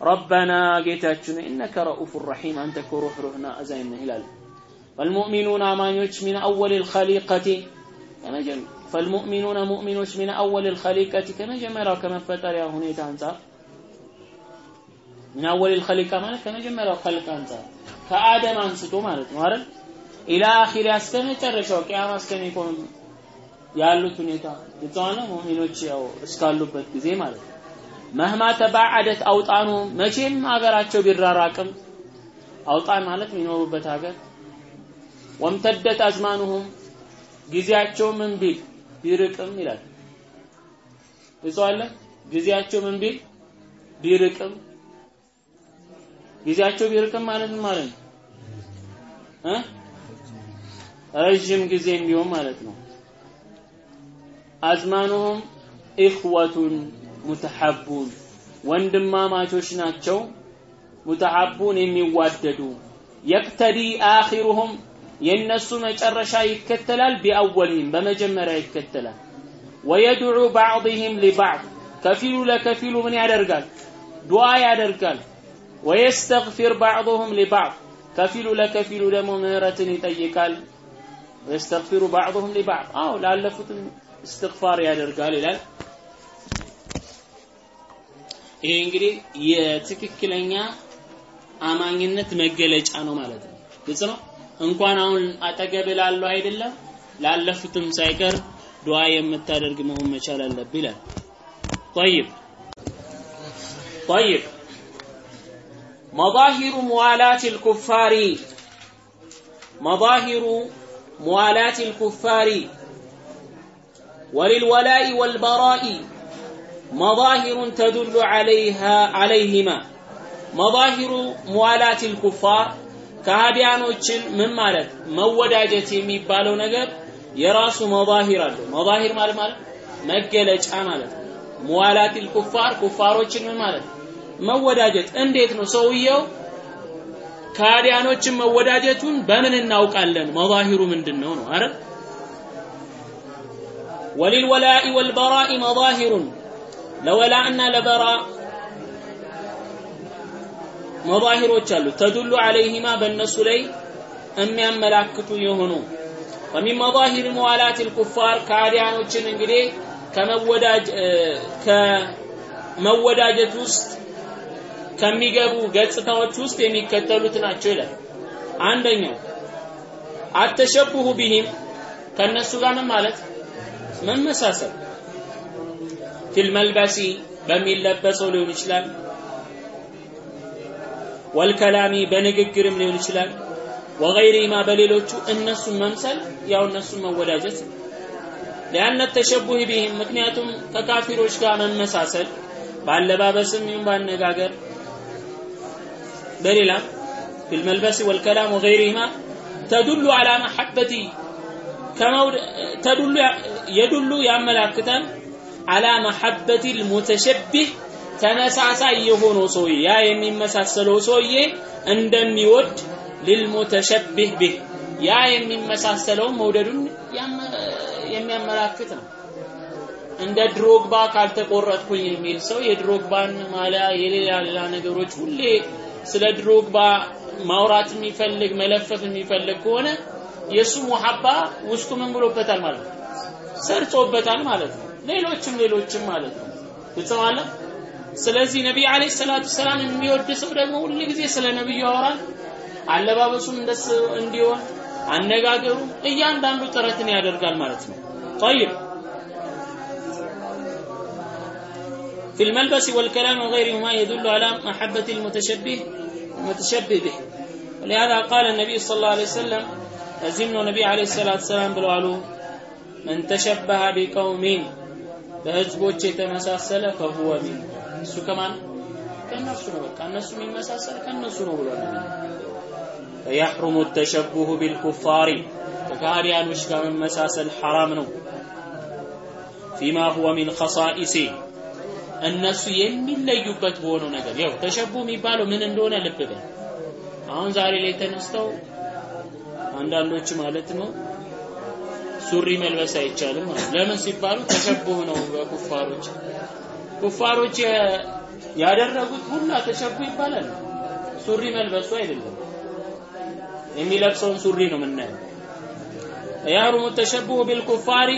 ረበና ጌታችን ኢነከ ረኡፍ ረሒም አንተ እኮ ሩህ ሩህና አዛኝ ነህ ፈልሙእሚኑን አማኞች ሚን አወል ልኸሊቀቲ ፈልሙእሚኑነ ሙእሚኖች ሚን አወል ልኸሊቀቲ ከመጀመሪያው ከመፈጠሪያ ሁኔታ አንጻር ሚን አወል ልኸሊቃ ማለት ከመጀመሪያው ኸልቅ አንጻር ከአደም አንስቶ ማለት ነው አይደል ኢላ አኺሪ እስከ መጨረሻው ቂያማ እስከሚቆም ያሉት ሁኔታ ግልጽ ሙእሚኖች ያው እስካሉበት ጊዜ ማለት ነው። መህማ ተባዓደት አውጣኑ መቼም ሀገራቸው ቢራራቅም አውጣን ማለት የሚኖሩበት ሀገር ወምተደት አዝማኑሁም ጊዜያቸው ምን ቢል ቢርቅም ይላል። እጽዋለ ጊዜያቸው ምን ቢል ቢርቅም። ጊዜያቸው ቢርቅም ማለት ምን ማለት ነው? እ? ረዥም ጊዜ እንዲሁም ማለት ነው። አዝማኑሁም ኢኽወቱን ሙተሐቡን ወንድማማቾች ናቸው። ሙተሐቡን የሚዋደዱ። የቅተዲ አኺሩሁም የነሱ መጨረሻ ይከተላል ቢአወልህም በመጀመሪያ ይከተላል። ወየድዑ ባዕድህም ሊባዕድ ከፊሉ ለከፊሉ ምን ያደርጋል? ዱዓ ያደርጋል። ወየስተግፊር ባዕድሁም ሊባዕድ ከፊሉ ለከፊሉ ደግሞ ምህረትን ይጠይቃል። ወየስተግፊሩ ባዕድሁም ሊባዕድ አዎ ላለፉትም እስትግፋር ያደርጋል ይላል። ይሄ እንግዲህ የትክክለኛ አማኝነት መገለጫ ነው ማለት ነው። ግልጽ ነው እንኳን አሁን አጠገብ ላለው አይደለም ላለፉትም ሳይቀር ዱዓ የምታደርግ መሆን መቻል አለብህ ይላል طيب طيب مظاهر موالاة الكفار مظاهر موالاة الكفار وللولاء والبراء مظاهر تدل عليها عليهما مظاهر موالاة الكفار ከሃዲያኖችን ምን ማለት መወዳጀት የሚባለው ነገር የራሱ መዛሂር አለው። መዛሂር ማለት ማለት መገለጫ ማለት ነው። ሙዋላቲል ኩፋር ኩፋሮችን ምን ማለት መወዳጀት እንዴት ነው? ሰውየው ከሃዲያኖችን መወዳጀቱን በምን እናውቃለን? መዛሂሩ ምንድን ነው ነው አይደል? ወሊልወላኢ ወልበራኢ መዛሂሩን ለወላእና ለበራ መዛሂሮች አሉ። ተዱሉ አለይሂማ በእነሱ ላይ የሚያመላክቱ የሆኑ ወሚን መዛሂር መዋላት ልኩፋር ከአዲያኖችን እንግዲህ ከመወዳጀት ውስጥ ከሚገቡ ገጽታዎች ውስጥ የሚከተሉት ናቸው ይላል። አንደኛው አተሸቡሁ ቢሂም ከእነሱ ጋር ምን ማለት? መመሳሰል። ፊል በሚለበሰው ሊሆን ይችላል ወልከላሚ በንግግርም ሊሆን ይችላል ወገይሪማ በሌሎቹ እነሱን መምሰል ያው እነሱን መወዳጀት። ሊአነ ተሸቡህ ቢህም ምክንያቱም ከካፊሮች ጋር መመሳሰል ባለባበስም ይሁን ባነጋገር በሌላ ፊልመልበስ ወልከላም ወገይሪሂማ ተዱሉ አላ መሐበቲ ተዱሉ የዱሉ ያመላክታል አላ መሐበቲ ልሙተሸቢህ ተመሳሳይ የሆነው ሰውዬ ያ የሚመሳሰለው ሰውዬ እንደሚወድ ልልሙተሸቢህ ቢህ ያ የሚመሳሰለው መውደዱን የሚያመላክት ነው። እንደ ድሮግባ ካልተቆረጥኩኝ የሚል ሰው የድሮግባን ማሊያ የሌላ ሌላ ነገሮች ሁሌ ስለ ድሮግባ ማውራት የሚፈልግ መለፈፍ የሚፈልግ ከሆነ የእሱ ሙሐባ ውስጡ ምን ብሎበታል ማለት ነው? ሰርጾበታል ማለት ነው። ሌሎችም ሌሎችም ማለት ነው። ግልጽ ስለዚህ ነቢይ አለይሂ ሰላቱ ሰላም የሚወድ ሰው ደግሞ ሁል ጊዜ ስለ ነብዩ ያወራል። አለባበሱም እንደስ እንዲሆን አነጋገሩ እያንዳንዱ ጥረትን ያደርጋል ማለት ነው። طيب في الملبس والكلام وغيرهما يدل على محبة المتشبه المتشبه به ولهذا قال النبي صلى الله عليه وسلم لزمنا النبي عليه الصلاة والسلام بالوالو من تشبه بقوم በህዝቦች የተመሳሰለ ፈሁወ ሚን እሱ ከማን ከነሱ ነው በቃ እነሱ የሚመሳሰል ከነሱ ነው ብሏል فيحرم التشبه بالكفار ከካህዲያኖች ጋር መመሳሰል ሐራም ነው ፊማ ሁወ ሚን ኸሳኢሲ እነሱ የሚለዩበት በሆነው ነገር ያው ተሸቡ የሚባለው ምን እንደሆነ ልብ በል አሁን ዛሬ ላይ ተነስተው አንዳንዶች ማለት ነው ሱሪ መልበስ አይቻልም ማለት ለምን ሲባሉ ተሸቡህ ነው በኩፋሮች ኩፋሮች ያደረጉት ሁላ ተሸቡ ይባላል። ሱሪ መልበሱ አይደለም። የሚለብሰውን ሱሪ ነው የምናየው። ያሩሙ ተሸቡሁ ቢልኩፋሪ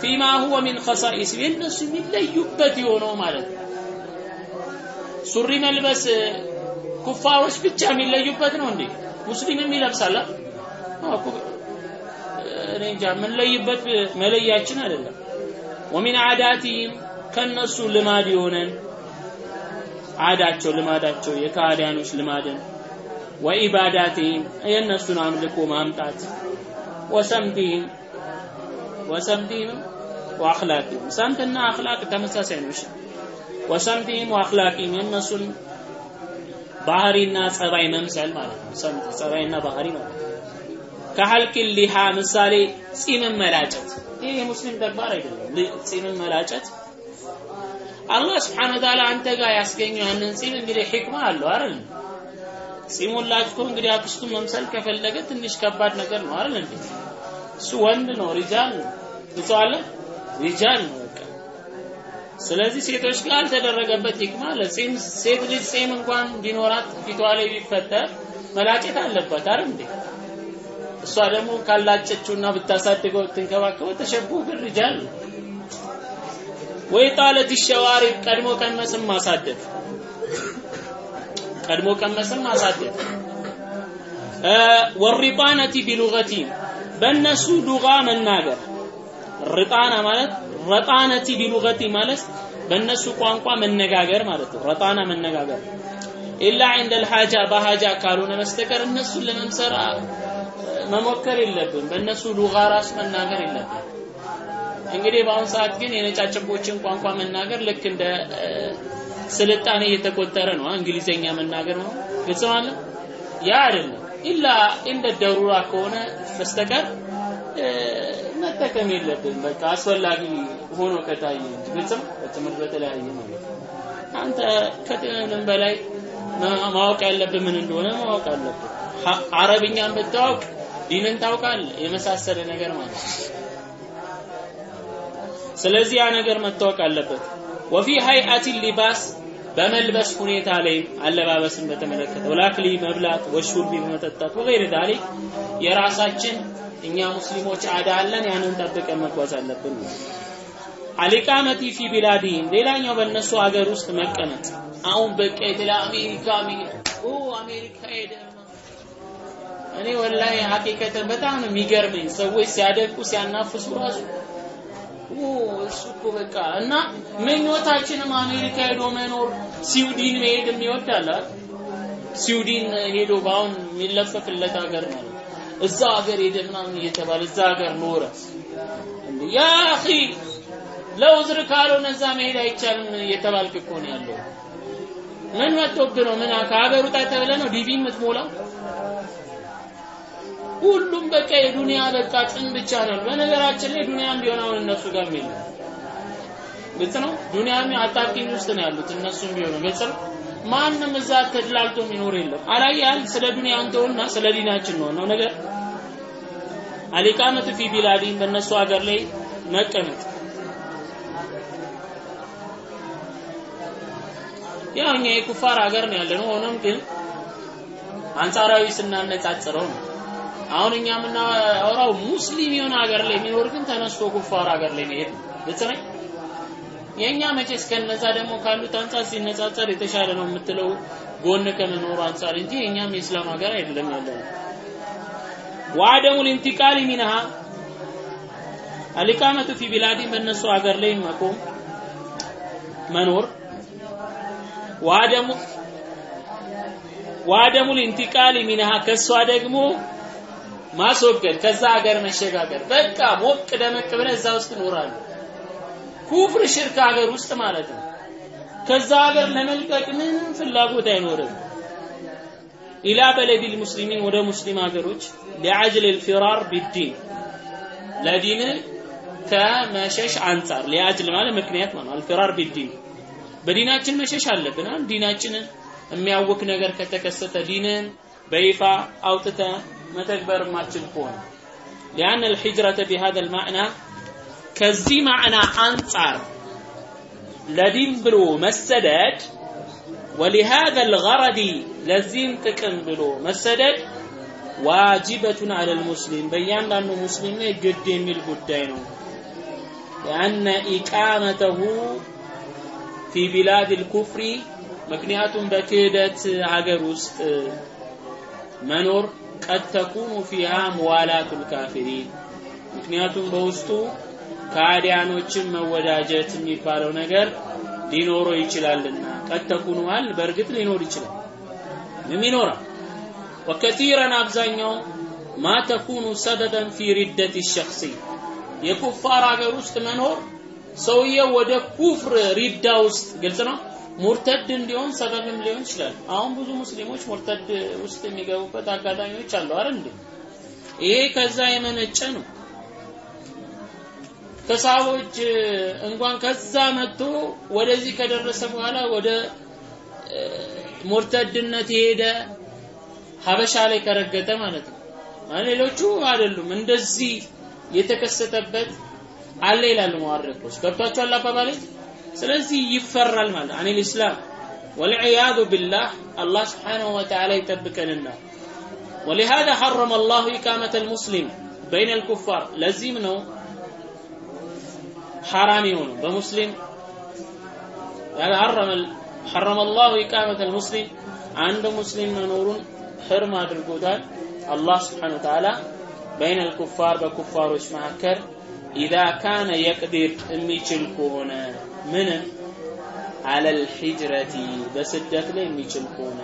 ፊማ ሁወ ሚን ኸሳኢስ የእነሱ የሚለዩበት የሆነው ማለት ነው። ሱሪ መልበስ ኩፋሮች ብቻ የሚለዩበት ነው እንዴ? ሙስሊምም ይለብሳል። እኔ እንጃ የምንለይበት መለያችን አይደለም። ወሚን አዳቲህም ከነሱ ልማድ የሆነን አዳቸው ልማዳቸው የካህዲያኖች ልማድን ወኢባዳቲህም የእነሱን አምልኮ ማምጣት ወሰምቲህም ወሰምቲህም ወአኽላቂህም ሰምትና አኽላቅ ተመሳሳይ ነው ወሰምቲህም ወአኽላቂህም የእነሱን ባህሪና ጸባይ መምሰል ማለት ነው። ሰምት ጸባይና ባህሪ ማለት ነው። ከሐልቅ ሊሃ ምሳሌ ጺምን መላጨት። ይህ የሙስሊም ተግባር አይደለም። ጺምን መላጨት አላህ ስብሓን ወተዓላ አንተ ጋር ያስገኘው ያንን ጺም እንግዲህ ሕክማ አለው አይደል? ጺሙን ላጭቶ እንግዲህ አክስቱን መምሰል ከፈለገ ትንሽ ከባድ ነገር ነው አይደል እንዴ? እሱ ወንድ ነው ሪጃል ነው። ግጸዋለ ሪጃል ነው በቃ። ስለዚህ ሴቶች ጋር አልተደረገበት ሂክማ ለጺም ሴት ልጅ ጺም እንኳን ቢኖራት ፊቷ ላይ ቢፈጠር መላጨት አለባት አይደል እንዴ? እሷ ደግሞ ካላጨችውና ብታሳድገው ትንከባከበው ተሸቡ ብርጃል ወይ ጣለት ሸዋሪ ቀድሞ ቀመስም ማሳደግ። ቀድሞ ቀመስም ማሳደግ። ወሪጣነቲ ቢሉገቲ በእነሱ ሉጋ መናገር። ርጣና ማለት ረጣነቲ ቢሉገቲ ማለት በእነሱ ቋንቋ መነጋገር ማለት ነው። ረጣና መነጋገር። ኢላ ዕንደ ልሓጃ በሀጃ ካልሆነ በስተቀር እነሱን ለመምሰር መሞከር የለብን። በእነሱ ሉጋ ራሱ መናገር የለብን እንግዲህ በአሁኑ ሰዓት ግን የነጫጭቦችን ቋንቋ መናገር ልክ እንደ ስልጣኔ እየተቆጠረ ነው። እንግሊዘኛ መናገር ነው። ግልጽ ማለት ያ አይደለም። ኢላ እንደ ደሩራ ከሆነ በስተቀር መጠቀም የለብን በቃ አስፈላጊ ሆኖ ከታየ ግልጽ በትምህርት በተለያየ ማለት አንተ ከምንም በላይ ማወቅ ያለብን ምን እንደሆነ ማወቅ አለብን አረብኛን ብታውቅ ዲንን ታውቃል የመሳሰለ ነገር ማለት ነው ስለዚህ ያ ነገር መታወቅ አለበት። وفي هيئة اللباس በመልበስ ሁኔታ ላይ አለባበስን በተመለከተ والأكل መብላት والشرب መጠጣት وغير ذلك የራሳችን እኛ ሙስሊሞች አዳ አለን ያንን ጠብቀን መጓዝ አለብን الإقامة في بلادهم ሌላኛው በእነሱ ሀገር ውስጥ መቀመጥ። አሁን በቃ የተለ አሜሪካ ሄደ። እኔ والله حقيقة በጣም ነው የሚገርመኝ። ሰዎች ሲያደንቁ ሲያናፍሱ ራሱ እሱ እኮ በቃ እና ምኞታችንም አሜሪካ ሄዶ መኖር ስዊድን መሄድ የሚወዳል ስዊድን ሄዶ በአሁን የሚለፈፍለት ሀገር ማለት እዛ ሀገር ሄደ ምናምን እየተባለ እዛ ሀገር ኖረ ያ አኺ ለውዝር ካልሆነ እዛ መሄድ አይቻልም እየተባልክ እኮ ነው ያለው። ምን መጥቶብህ ነው? ምን ከሀገር ውጣ ተብለህ ነው ዲቪ የምትሞላው? ሁሉም በቃ የዱንያ በቃ ጥን ብቻ ነው። በነገራችን ላይ ዱንያም ቢሆን አሁን እነሱ ጋር የለም። ግልጽ ነው። ዱንያም አጣብቂኝ ውስጥ ነው ያሉት እነሱም ቢሆኑ ግልጽ ነው። ማንም እዛ ተድላልቶ የሚኖር የለም። አላያል ስለ ዱንያ እንተውና ስለ ዲናችን ነው ነው ነገር አሊቃመቱ ፊ ቢላዲን በእነሱ ሀገር ላይ መቀመጥ ያው እኛ የኩፋር ሀገር ነው ያለነው። ሆኖም ግን አንጻራዊ ስናነጻጽረው ነው። አሁን እኛ የምናወራው ሙስሊም የሆነ ሀገር ላይ የሚኖር ግን ተነስቶ ኩፋር ሀገር ላይ መሄድ ነው። ግልጽ የእኛ መቼስ ከነዛ ደግሞ ካሉት አንጻር ሲነጻጸር የተሻለ ነው የምትለው ጎን ከመኖሩ አንጻር እንጂ የእኛም የእስላም ሀገር አይደለም ያለነው። ወአደሙ ልኢንቲቃል ሚንሃ አልኢቃመቱ ፊ ቢላዲን በእነሱ ሀገር ላይ መቆም መኖር ወአደሙ ወአደሙ ልኢንቲቃል ሚንሃ ከሷ ደግሞ ማስወገድ ከዛ ሀገር መሸጋገር። በቃ ሞቅ ደመቅ ብለህ እዛ ውስጥ እኖራለሁ ኩፍር ሽርክ ሀገር ውስጥ ማለት ነው። ከዛ ሀገር ለመልቀቅ ምንም ፍላጎት አይኖርም። ኢላ በለዲል ሙስሊሚን ወደ ሙስሊም ሀገሮች ሊአጅል ልፊራር ቢዲን ለዲን ከመሸሽ አንጻር። ሊአጅል ማለት ምክንያት ማለት አልፊራር ቢዲን። በዲናችን መሸሽ አለብን። ዲናችንን የሚያውክ ነገር ከተከሰተ ዲንን በይፋ አውጥተ መተግበር ማችል ከሆነ ሊአን الحجرة بهذا المعنى ከዚህ ማዕና አንጻር ለዲን ብሎ መሰደድ ولهذا الغرض ለዚህም ጥቅም ብሎ መሰደድ ዋጅበቱን አለ المسلم በእያንዳንዱ ሙስሊም ላይ ግድ የሚል ጉዳይ ነው لأن إقامته في بلاد الكفر ምክንያቱም በክህደት ሀገር ውስጥ መኖር ቀድ ተኩኑ ፊሃ መዋላቱል ካፊሪን። ምክንያቱም በውስጡ ከአዲያኖችን መወዳጀት የሚባለው ነገር ሊኖረው ይችላልና ቀድ ተኩኑሃል በእርግጥ ሊኖር ይችላል። ምን ይኖራል። ወከቲረን አብዛኛው ማ ተኩኑ ሰበበን ፊ ሪደት ሸክሲ የኩፋር ሀገር ውስጥ መኖር ሰውየው ወደ ኩፍር ሪዳ ውስጥ ግልጽ ነው ሙርተድ እንዲሆን ሰበብም ሊሆን ይችላል። አሁን ብዙ ሙስሊሞች ሙርተድ ውስጥ የሚገቡበት አጋጣሚዎች አሉ አይደል እንዴ? ይሄ ከዛ የመነጨ ነው። ከሳቦች እንኳን ከዛ መጥቶ ወደዚህ ከደረሰ በኋላ ወደ ሙርተድነት የሄደ ሀበሻ ላይ ከረገጠ ማለት ነው። ሌሎቹ አይደሉም። እንደዚህ የተከሰተበት አለ ይላሉ መዋረቆች። ገብቷቸዋል አባባሌ? ስለዚህ ይፈራል ማለት አን ልእስላም ወልዕያዙ ብላህ አላህ ስብሓንሁ ወተላ ይጠብቀንና ወሊሃዛ ሐረመ ላሁ ኢቃመት ልሙስሊም በይን ልኩፋር ለዚህም ነው ሐራም የሆኑ በሙስሊም حرم الله إقامة المسلم. عند مسلم منور حرم الرجودان الله سبحانه وتعالى بين الكفار بكفار وإسمع إذا كان يقدر أمي تلكونا ምንም አለል ሂጅረቲ በስደት ላይ የሚችል ከሆነ።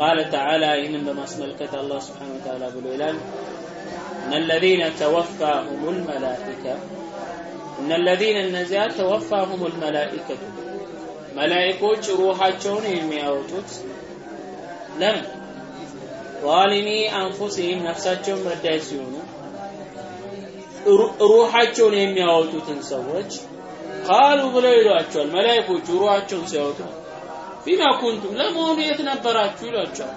ቃለ ተዓላ ይህንን በማስመልከት አላህ ስብሓነ ወተዓላ ብሎ ይላል እነ ለዚነ ተወፋሁም ልመላኢከ እነ እነዚያ ተወፋሁም ልመላኢከቱ መላኢኮች ሩሃቸውን የሚያወጡት ለምን? ዛሊሚ አንፉሲህም ነፍሳቸውን በዳይ ሲሆኑ ሩሃቸውን የሚያወጡትን ሰዎች ቃሉ ብለው ይሏቸዋል። መላይኮቹ ሩሃቸውን ሲያወጡ ፊማ ኩንቱም ለመሆኑ የት ነበራችሁ ይሏቸዋል።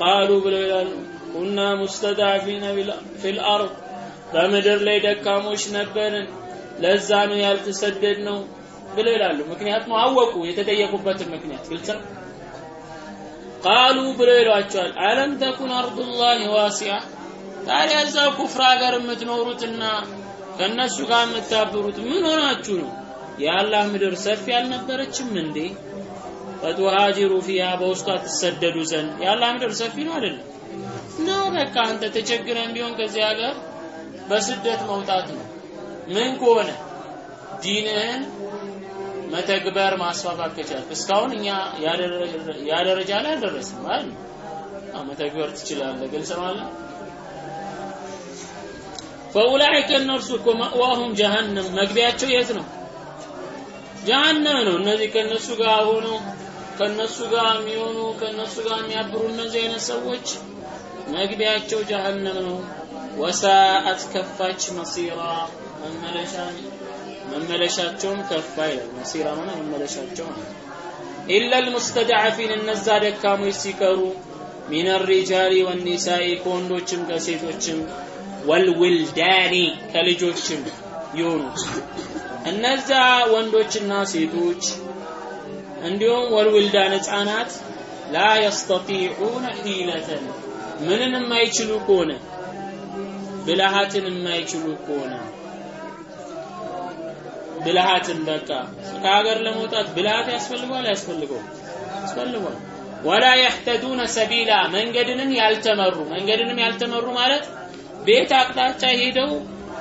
ቃሉ ብለው ይላሉ ኩና ሙስተዳፊነ ፊል አርድ በምድር ላይ ደካሞች ነበርን ለዛ ነው ያልተሰደድ ነው ብለው ይላሉ። ምክንያቱም አወቁ የተጠየቁበትን ምክንያት ግልጽ ነው። ቃሉ ብለው ይሏቸዋል አለም ተኩን አርዱላህ ዋሲያ ታዲያ እዛ ኩፍር ሀገር የምትኖሩትና ከእነሱ ጋር የምታብሩት ምን ሆናችሁ ነው? የአላህ ምድር ሰፊ አልነበረችም እንዴ? ፈቱሃጅሩ ፊያ በውስጧ ትሰደዱ ዘንድ የአላህ ምድር ሰፊ ነው አይደለም? ነው በቃ አንተ ተቸግረን ቢሆን ከዚህ ሀገር በስደት መውጣት ነው። ምን ከሆነ ዲንህን መተግበር ማስፋፋት ከቻልክ። እስካሁን እኛ ያ ደረጃ ላይ አልደረስም ማለት ነው። መተግበር ትችላለህ። ግልጽ ነው ፈኡላኢከ እነርሱ እኮ መእዋሁም ጀሃነም መግቢያቸው የት ነው? ጀሃነም ነው። እነዚህ ከነሱ ጋር ሆኖ ከነሱ ጋር የሚሆኑ ከነሱ ጋር የሚያብሩ እነዚህ አይነት ሰዎች መግቢያቸው ጀሃነም ነው። ወሳአት ከፋች መሲራ መመለሻ መመለሻቸውም ከፋ ይላል። መሲራ ማለት መመለሻቸው ማለት ኢላ ልሙስተድዓፊን እነዛ ደካሞች ሲቀሩ ሚን ሪጃሊ ወኒሳኢ ከወንዶችም ከሴቶችም ወልውልዳኒ ከልጆችም የሆኑት። እነዛ ወንዶችና ሴቶች እንዲሁም ወልውልዳን ህፃናት ላ የስተጢዑነ ሒለተን ምንን የማይችሉ ከሆነ ብልሃትን የማይችሉ ከሆነ ብልሃትን በቃ ከሀገር ለመውጣት ብልሃት ያስፈልገዋል? ያስፈልገዋል ያስፈልገዋል ወላ የህተዱነ ሰቢላ መንገድንም ያልተመሩ መንገድንም ያልተመሩ ማለት ቤት አቅጣጫ ሄደው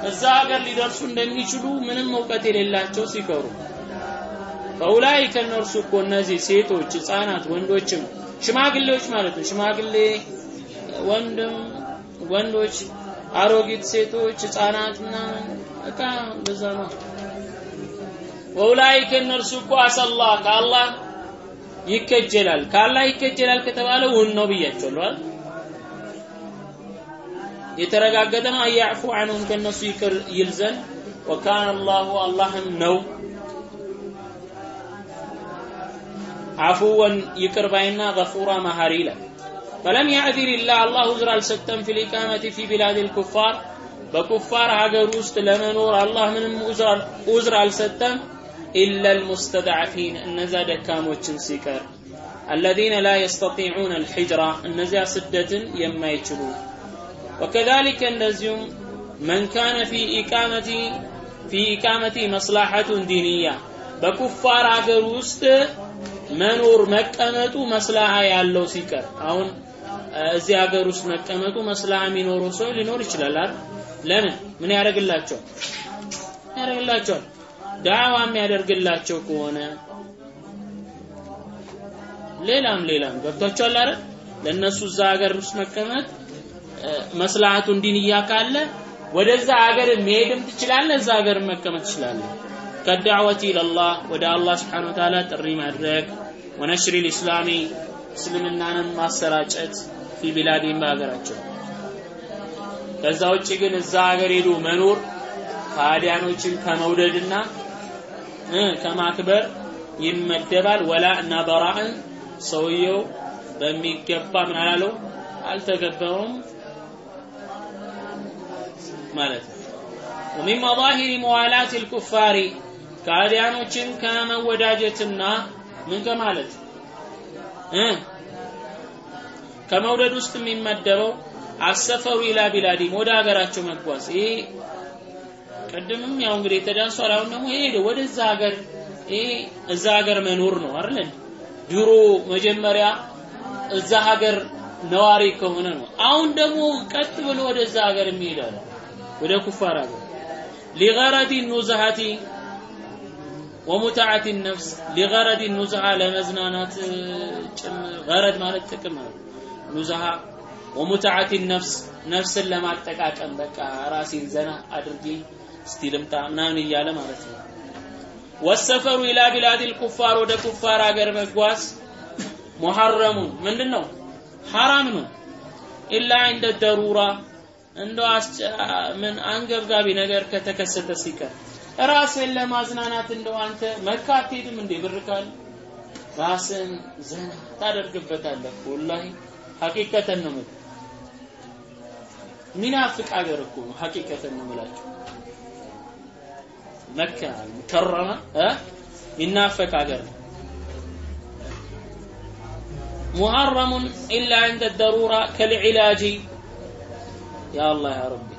እዛ ሀገር ሊደርሱ እንደሚችሉ ምንም እውቀት የሌላቸው ሲቀሩ ፈኡላይ ከእነርሱ እኮ እነዚህ ሴቶች ህፃናት ወንዶችም ሽማግሌዎች ማለት ነው። ሽማግሌ ወንድም ወንዶች አሮጊት ሴቶች ህፃናት ምናምን በቃ ነው። ወኡላይ ከእነርሱ እኮ አሰላህ ከአላህ ይከጀላል። ከአላህ ይከጀላል ከተባለ እውን ነው ብያቸዋለሁ አይደል የተረጋገጠ ነው አያዕፉ አንሁም ከነሱ ይቅር ይል ዘንድ ወካነ አላሁ አላህም ነው። አፉወን ይቅር ባይና ገፉራ መሀሪ ይላል። ፈለም ያዕዚር ላህ አላህ ዑዝር አልሰጠም ፊ ልኢቃመቲ ፊ ቢላድ ልኩፋር። በኩፋር ሀገር ውስጥ ለመኖር አላህ ምንም ዑዝር አልሰጠም ኢላ ልሙስተድዓፊን እነዛ ደካሞችን ሲቀር። አለዚነ ላ የስተጢዑነ አልሒጅራ እነዚያ ስደትን የማይችሉ ወከዛሊከ እንደዚሁም መን ካነ ፊ ኢቃመቲ ፊ ኢቃመቲ መስላሐቱን ዲንያ በኩፋር ሀገር ውስጥ መኖር መቀመጡ መስላሃ ያለው ሲቀር አሁን እዚህ ሀገር ውስጥ መቀመጡ መስላ የሚኖረው ሰው ሊኖር ይችላል አይደል? ለምን ምን ያደርግላቸው ያደርግላቸዋል? ዳዕዋ የሚያደርግላቸው ከሆነ ሌላም ሌላም ገብቷቸዋል አይደል? ለእነሱ እዛ ሀገር ውስጥ መቀመጥ መስላሃቱን ዲንያ ካለ ወደዛ ሀገር መሄድም ትችላለህ፣ እዛ ሀገር መቀመጥ ትችላለህ። ከዳዕወቲ ኢለላህ ወደ አላህ ስብሓነ ወተዓላ ጥሪ ማድረግ ወነሽሪ ልእስላሚ እስልምናንም ማሰራጨት ፊ ቢላዲም በሀገራቸው። ከዛ ውጭ ግን እዛ ሀገር ሄዶ መኖር ከሃዲያኖችን ከመውደድና ከማክበር ይመደባል። ወላ እና በራእን ሰውየው በሚገባ ምን አላለው አልተገበረውም ማለት ነው። ወሚን መዛሂሪ መዋላት ልኩፋሪ ከአዲያኖችን ከመወዳጀትና ምን ከማለት ከመውደድ ውስጥ የሚመደበው አሰፈሩ ኢላ ቢላዲም ወደ ሀገራቸው መጓዝ ይሄ ቅድምም ያው እንግዲህ የተዳሷል። አሁን ደግሞ ይሄ ወደዛ ሀገር ይሄ እዛ ሀገር መኖር ነው አይደል? ድሮ መጀመሪያ እዛ ሀገር ነዋሪ ከሆነ ነው። አሁን ደግሞ ቀጥ ብሎ ወደዛ ሀገር የሚሄዳለው ወደ ኩፋር ሀገር ሊገረዲ ኑዝሃቲ ወሙታዓቲ ነፍስ ሊገረዲ ኑዝሃ ለመዝናናት ገረድ ማለት ጥቅም ነው። ኑዝሃ ወሙታዓቲ ነፍስ ነፍስን ለማጠቃቀም በቃ ራሴን ዘና አድርጌ እስቲ ልምጣ ምናምን እያለ ማለት ነው። ወሰፈሩ ኢላ ቢላዲል ኩፋር ወደ ኩፋር ሀገር መጓዝ ሙሐረሙን ምንድን ነው? ሐራም ነው። ኢላ እንደ ደሩራ እንደው ምን አንገብጋቢ ነገር ከተከሰተ ሲቀር ራስን ለማዝናናት እንደው አንተ መካ አትሄድም እንዴ? ብር ካለ ራስን ዘና ታደርግበታለህ። ወላሂ ሐቂቀተን ነው የምልህ። ሚናፍቅ ሀገር እኮ ነው። ሐቂቀተን ነው የምላቸው። መካ ሙከረማ እ ሚናፈቅ ሀገር ነው። محرم إلا عند الضرورة كالعلاج يا الله يا ربي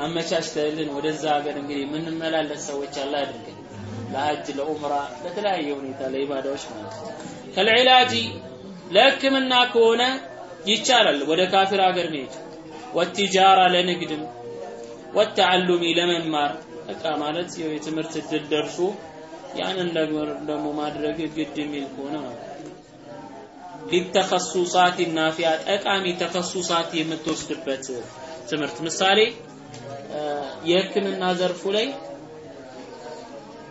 አመቻችተልን ወደዛ ሀገር እንግዲህ የምንመላለስ ሰዎች አላህ ያድርገን። ለሀጅ፣ ለኡምራ፣ ለተለያየ ሁኔታ ለኢባዳዎች ማለት ነው። ከልዕላጂ ለሕክምና ከሆነ ይቻላል ወደ ካፊር ሀገር መሄድ፣ ወቲጃራ ለንግድም፣ ወተዓሉሚ ለመማር በቃ ማለት የትምህርት እድል ደርሶ ያንን ደግሞ ደግሞ ማድረግ ግድ የሚል ከሆነ ማለት ሊተኸሱሳት ናፊያ ጠቃሚ ተኸሱሳት የምትወስድበት ትምህርት ምሳሌ የህክምና ዘርፉ ላይ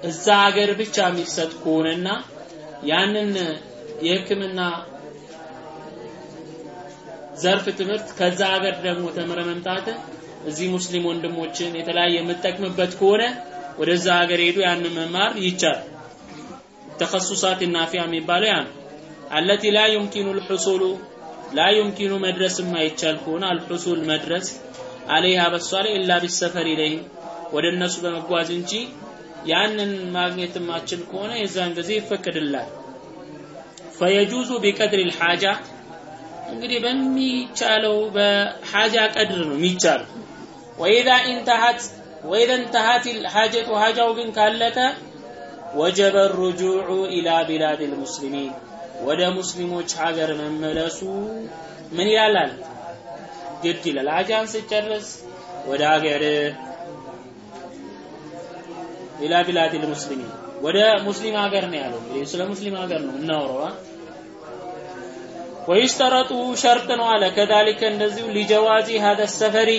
እዛ ሀገር ብቻ የሚሰጥ ከሆነና ያንን የህክምና ዘርፍ ትምህርት ከዛ ሀገር ደግሞ ተምረ መምጣት እዚህ ሙስሊም ወንድሞችን የተለያየ የምጠቅምበት ከሆነ ወደዛ ሀገር ሄዱ ያንን መማር ይቻላል። ተኸሱሳት ናፊያ የሚባለው ያ ነው። አለቲ ላ ዩምኪኑ ልሑሱሉ ላ ዩምኪኑ መድረስ የማይቻል ከሆነ አልሑሱል መድረስ አለይሃ በሷ ላይ ኢላ ቢሰፈር ኢለይህ ወደ እነሱ በመጓዝ እንጂ ያንን ማግኘት የማችል ከሆነ የዛን ጊዜ ይፈቅድላል። ፈየጁዙ ቢቀድር ልሓጃ እንግዲህ በሚቻለው በሓጃ ቀድር ነው የሚቻለው። ወኢዛ ኢንተሃት ወኢዛ እንተሃት ልሓጀቱ ሓጃው ግን ካለቀ ወጀበ ሩጁዑ ኢላ ቢላድ ልሙስሊሚን ወደ ሙስሊሞች ሀገር መመለሱ ምን ይላል? ግድ ይላል። ሀጃን ስጨርስ ወደ ሀገር ኢላ ቢላድ ልሙስሊሚን ወደ ሙስሊም ሀገር ነው ያለው። እንግዲህ ስለ ሙስሊም ሀገር ነው እናወራው። ወይሽተረጡ ሸርጥ ነው አለ። ከዛሊከ እንደዚሁ ሊጀዋዚ ሀደ ሰፈሪ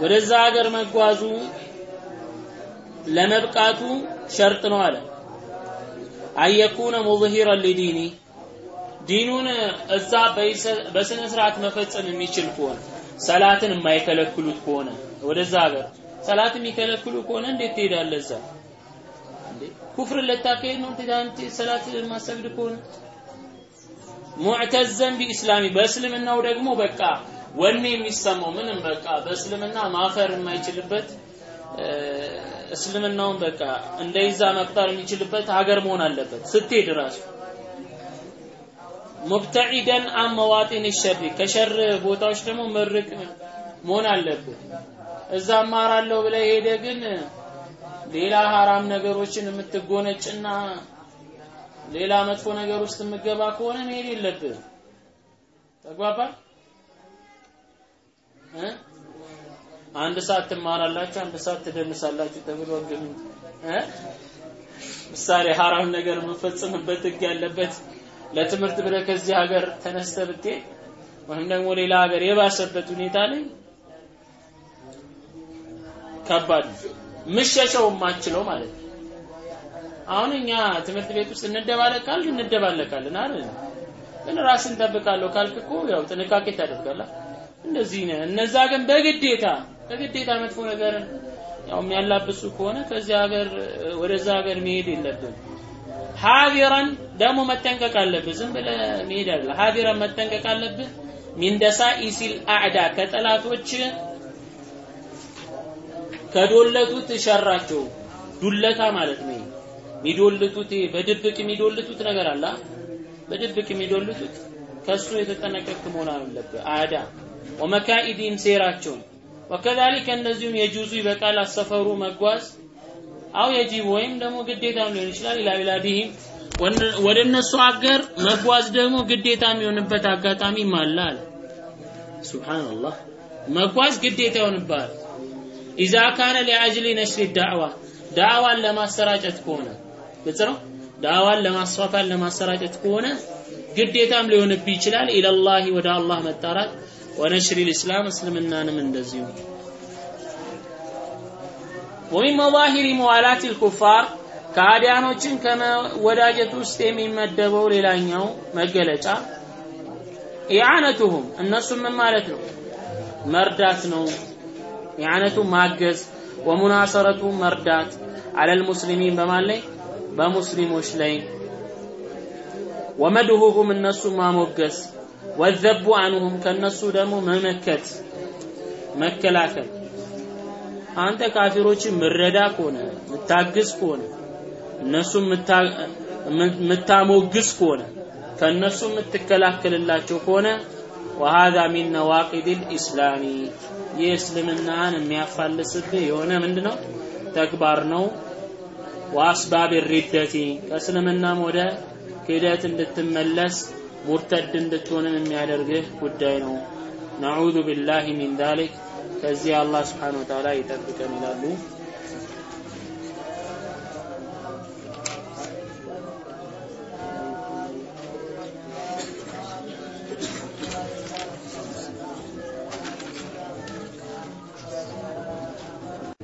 ወደዛ ሀገር መጓዙ ለመብቃቱ ሸርጥ ነው አለ። አየኩነ ሙዝሂረን ሊዲኒ ዲኑን እዛ በስነ ስርዓት መፈጸም የሚችል ከሆነ ሰላትን የማይከለክሉት ከሆነ ወደዛ ሀገር ሰላት የሚከለክሉ ከሆነ እንዴት ትሄዳለህ እዛ? ኩፍር ልታካሄድ ነው ትዳንቲ ሰላት ማሰግድ ከሆነ ሙዕተዘን ቢኢስላሚ በእስልምናው ደግሞ በቃ ወኔ የሚሰማው ምንም በቃ በእስልምና ማፈር የማይችልበት እስልምናውን በቃ እንደይዛ መቅጠር የሚችልበት ሀገር መሆን አለበት። ስትሄድ ራሱ ሙብተዒደን አን መዋጢን ሸሪ ከሸር ቦታዎች ደግሞ መርቅ መሆን አለብህ። እዛ እማራለሁ ብለህ ሄደ ግን ሌላ ሀራም ነገሮችን የምትጎነጭና ሌላ መጥፎ ነገር ውስጥ የምገባ ከሆነ መሄድ የለብህ ተግባባል አንድ ሰዓት ትማራላችሁ፣ አንድ ሰዓት ትደንሳላችሁ ተብሎ ግን ምሳሌ ሐራም ነገር የምፈጽምበት ህግ ያለበት ለትምህርት ብለህ ከዚህ ሀገር ተነስተ ብትሄድ ወይም ደግሞ ሌላ ሀገር የባሰበት ሁኔታ ላይ ከባድ ምሸሸው የማችለው ማለት ነው። አሁን እኛ ትምህርት ቤት ውስጥ እንደባለቃል እንደባለቃለን አይደል? ግን ራስን ጠብቃለሁ ካልክ ያው ጥንቃቄ ታደርጋለህ። እንደዚህ ነው። እነዛ ግን በግዴታ በግዴታ መጥፎ ነገር ያው የሚያላብሱ ከሆነ ከዚህ ሀገር ወደዛ ሀገር መሄድ የለብን። ሀዲረን ደግሞ መጠንቀቅ አለብህ። ዝም ብለህ መሄድ አለ። ሀዲረን መጠንቀቅ አለብህ። ሚን ደሳኢሲል አዕዳ ከጠላቶች ከዶለቱት ሸራቸው ዱለታ ማለት ነው። የሚዶልቱት በድብቅ የሚዶልቱት ነገር አለ። በድብቅ የሚዶልቱት ከሱ የተጠነቀቅክ መሆን አለብህ። አዳ ወመካኢዲም ሴራቸውን ወከዛሊከ እንደዚሁም የጁዙ ይበቃል አሰፈሩ መጓዝ አው የጂብ ወይም ደግሞ ግዴታም ሊሆን ይችላል ኢላ ቢላዲሂም ወደ እነሱ ሀገር መጓዝ ደግሞ ግዴታ የሚሆንበት አለ አለ። ሱብሃንአላህ። መጓዝ ግዴታ ይሆንብሃል። ኢዛ ካነ ሊአጅሊ ነሽሪ ዳዕዋ ዳዕዋን ለማሰራጨት ከሆነ ግልጽ ነው? ዳዕዋን ለማስፋፋት ለማሰራጨት ከሆነ ግዴታም ሊሆንብህ ይችላል። ኢለላሂ ወደ አላህ መጣራት ወነሽሪ ልእስላም እስልምናንም እንደዚሁ። ወሚን መዛሂሪ መዋላት ልኩፋር ከአዲያኖችን ከመወዳጀት ውስጥ የሚመደበው ሌላኛው መገለጫ ኢዓነቱሁም እነሱም ምን ማለት ነው? መርዳት ነው። ኢዓነቱ ማገዝ ወሙናሰረቱ መርዳት። አለል ሙስሊሚን በማን ላይ? በሙስሊሞች ላይ። ወመድሁሁም እነሱ ማሞገስ ወዘቡ አንሁም ከነሱ ደግሞ መመከት መከላከል። አንተ ካፊሮችን ምረዳ ከሆነ ምታግዝ ከሆነ እነሱ ምታሞግስ ከሆነ ከነሱ የምትከላከልላቸው ከሆነ وهذا من نواقض الإسلام ይህ እስልምናን የሚያፋልስብህ የሆነ ምንድነው? ተግባር ነው። وأسباب الردة ከእስልምናም ወደ ክህደት እንድትመለስ مرتد እንድትሆንም የሚያደርግህ ጉዳይ ነው። نعوذ بالله من ذلك ከዚህ አላህ سبحانه وتعالى ይጠብቀን ይላሉ